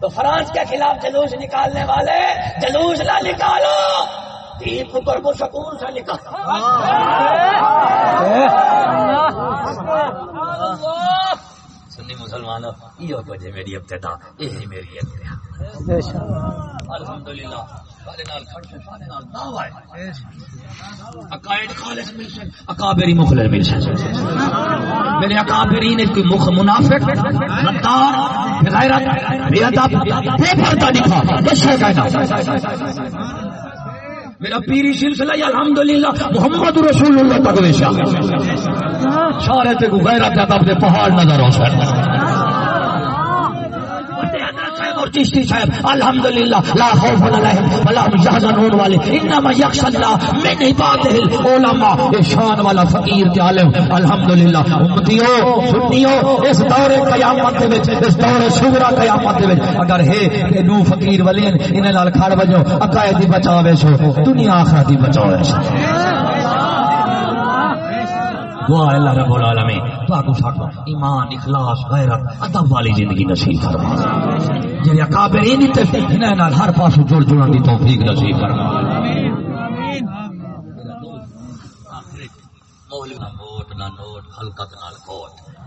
تو فرانس کے خلاف جلوس نکالنے والے جلوس نہ نکالو۔ تین پکر کو سکون سے نکالو۔ سنی مسلمانوں یہ کچھ ہے میری ابتدا یہ میری ابتدا الحمدللہ۔ سارے نال کھڑ سارے نال دعوی ہے۔ عقائد خالص ملشن اکابری مخلص ملشن میرے اکابرین کوئی مخ منافق غدار غیرت بے ادب بے پردہ دکھا بس ہے کہنا میرا پیری سلسلہ یا الحمدللہ محمد رسول اللہ تک تے غیرت ادب دے پہاڑ نظر ہو سکتا چشتی صاحب الحمدللہ، لا خوف علیہم ولا هم يحزنون والے، انما یخشى الله من عباده العلماء، یہ شان والا فقیر تے عالم، الحمدللہ۔ امتیو سنیو اس دور قیامت دے وچ، اس دور صغرا قیامت دے وچ، اگر ہے کہ نو فقیر ولین، انہاں نال کھڑ وجو، عقائد دی بچاوے سو دنیا آخرت دی بچاوے سو دعا ہے اللہ رب العالمین۔ تو کو ایمان، اخلاص، غیرت، ادب والی زندگی نصیب فرما۔ جڑے اکابرین تے انہاں نال ہر پاسو جڑ جڑن دی توفیق نصیب فرما۔ آمین مولوی نہ ووٹ نہ نوٹ حلقت نال کوٹ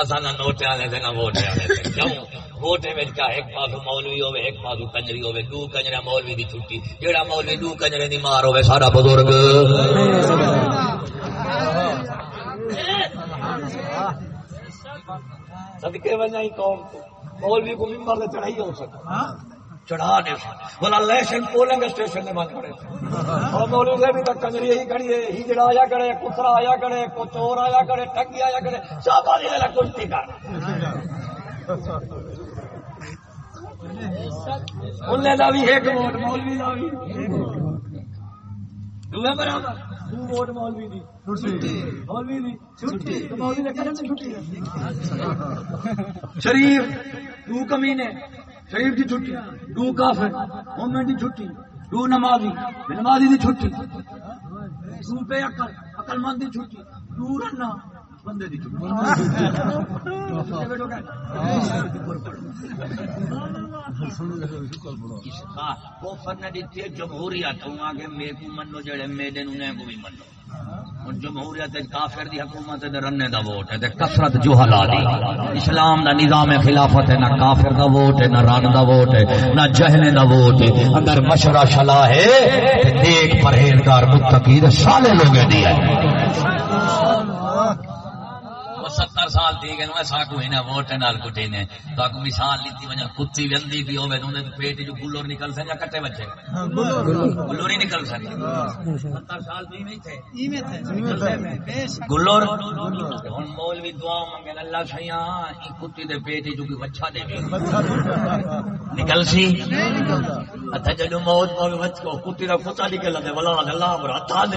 اصا نہ نوٹ والے تھے نہ ووٹ والے تھے کیوں؟ ووٹ میں کیا؟ ایک پاسو مولوی ہوے ایک پاسو کنجری ہوے دو کنجرا مولوی دی چھٹی۔ جیڑا مولوی دو کنجرے دی مار ہوے سارا بزرگ۔ صدقے ونجائی قوم کو مولوی کو ممبر تے چڑھائی ہو سکتا چڑھا دے بولا لیشن پولنگ اسٹیشن بند کرے اور مولوی سے بھی تک کنجری یہی کھڑی ہے۔ ہی جڑا آیا کرے کترا آیا کرے کو چور آیا کرے ٹھگی آیا کرے سب آدھی کر۔ انہیں دا بھی ایک ووٹ مولوی دا بھی۔ دوے برابر۔ دو ووٹ مولوی دی۔ مولوی دی۔ چھٹی۔ تو مولوی نے کرن چھٹی شریف کمینے شریف دی چھٹی، دو کافر، مومن دی چھٹی، دو نمازی نمازی دی چھٹی۔ دو بے عقل عقل مند دی چھٹی، دو رنا، بندے دی چھٹی۔ جمہوریت منو جڑے میرے کو بھی منو۔ جمہوریت کافر دی حکومت رنے دا ووٹ ہے کثرت جو دی۔ اسلام دا نظام خلافت ہے، نہ کافر دا ووٹ ہے، نہ رن دا ووٹ ہے، نہ جہنے دا ووٹ ہے۔ اگر مشورہ شلا ہے دیکھ پرہیزگار متقی سالے لوگ دیا ستر سال تھی گئے ساکو ہی ووٹ نال کٹی نے۔ تو اکو مثال لیتی وجہ کتی وندی بھی ہوے تو پیٹ جو گلور نکل سن یا کٹے بچے۔ گلور ہی نکل سن۔ ستر سال تھی نہیں تھے۔ گلور۔ ہن مولوی دعا منگے اللہ سیاں کتی دے پیٹ جو کوئی بچہ دے نکل سی۔ اتا جدو موت پاوے بچ کو کتی دا کتا نکل دے ولا اللہ برا تھا تے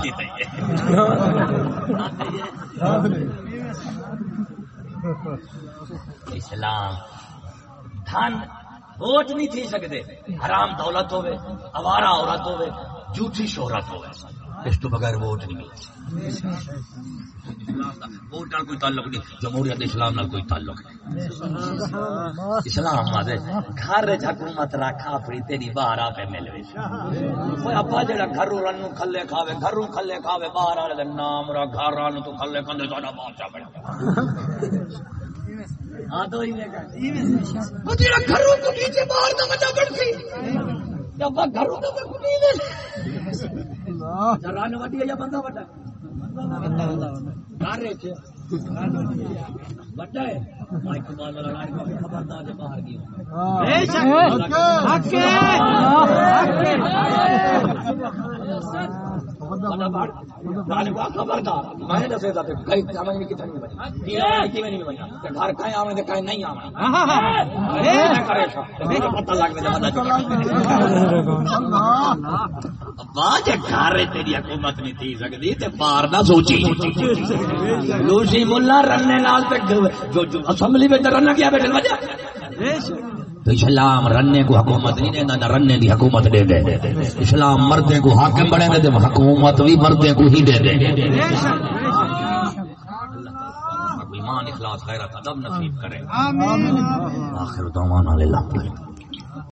اسلام۔ دھن ووٹ نہیں تھی سکتے۔ حرام دولت ہوئے اوارا عورت ہوئے، جھوٹھی شہرت ہوے اس تو بغیر ووٹ نہیں ملتی ووٹ کوئی تعلق نہیں۔ جمہوریت اسلام نال کوئی تعلق نہیں۔ اسلام آدھے گھر حکومت رکھا پھر تیری باہر آپ مل کوئی ابا جڑا گھر رن کھلے کھاوے گھر کھلے کھاوے باہر والے نام را گھر رن تو کھلے کھندے ساڈا بادشاہ بڑا۔ ہاں گھروں کو نیچے باہر دا بڑھتی ابا گھروں دا کٹی دے۔ رن وڈی یا بندہ وڈا گھر وچ وڈا ہے۔ مائک مال لڑائی کو خبردار جے باہر گئی بے شک۔ حق ہے۔ حق ہے۔ تیری حکومت نہیں تھی سکتی باہر نہ سوچی۔ لوسی ملا نال جو اسمبلی میں رن کیا بیٹھے وجہ؟ اسلام رنے کو حکومت نہیں دینا نہ رنے کی حکومت دے دے۔ اسلام مردے کو حاکم بنے دے حکومت بھی مردے کو ہی دے دے۔ ایمان اخلاص غیرت ادب نصیب کرے۔ آخر دعوانا للہ۔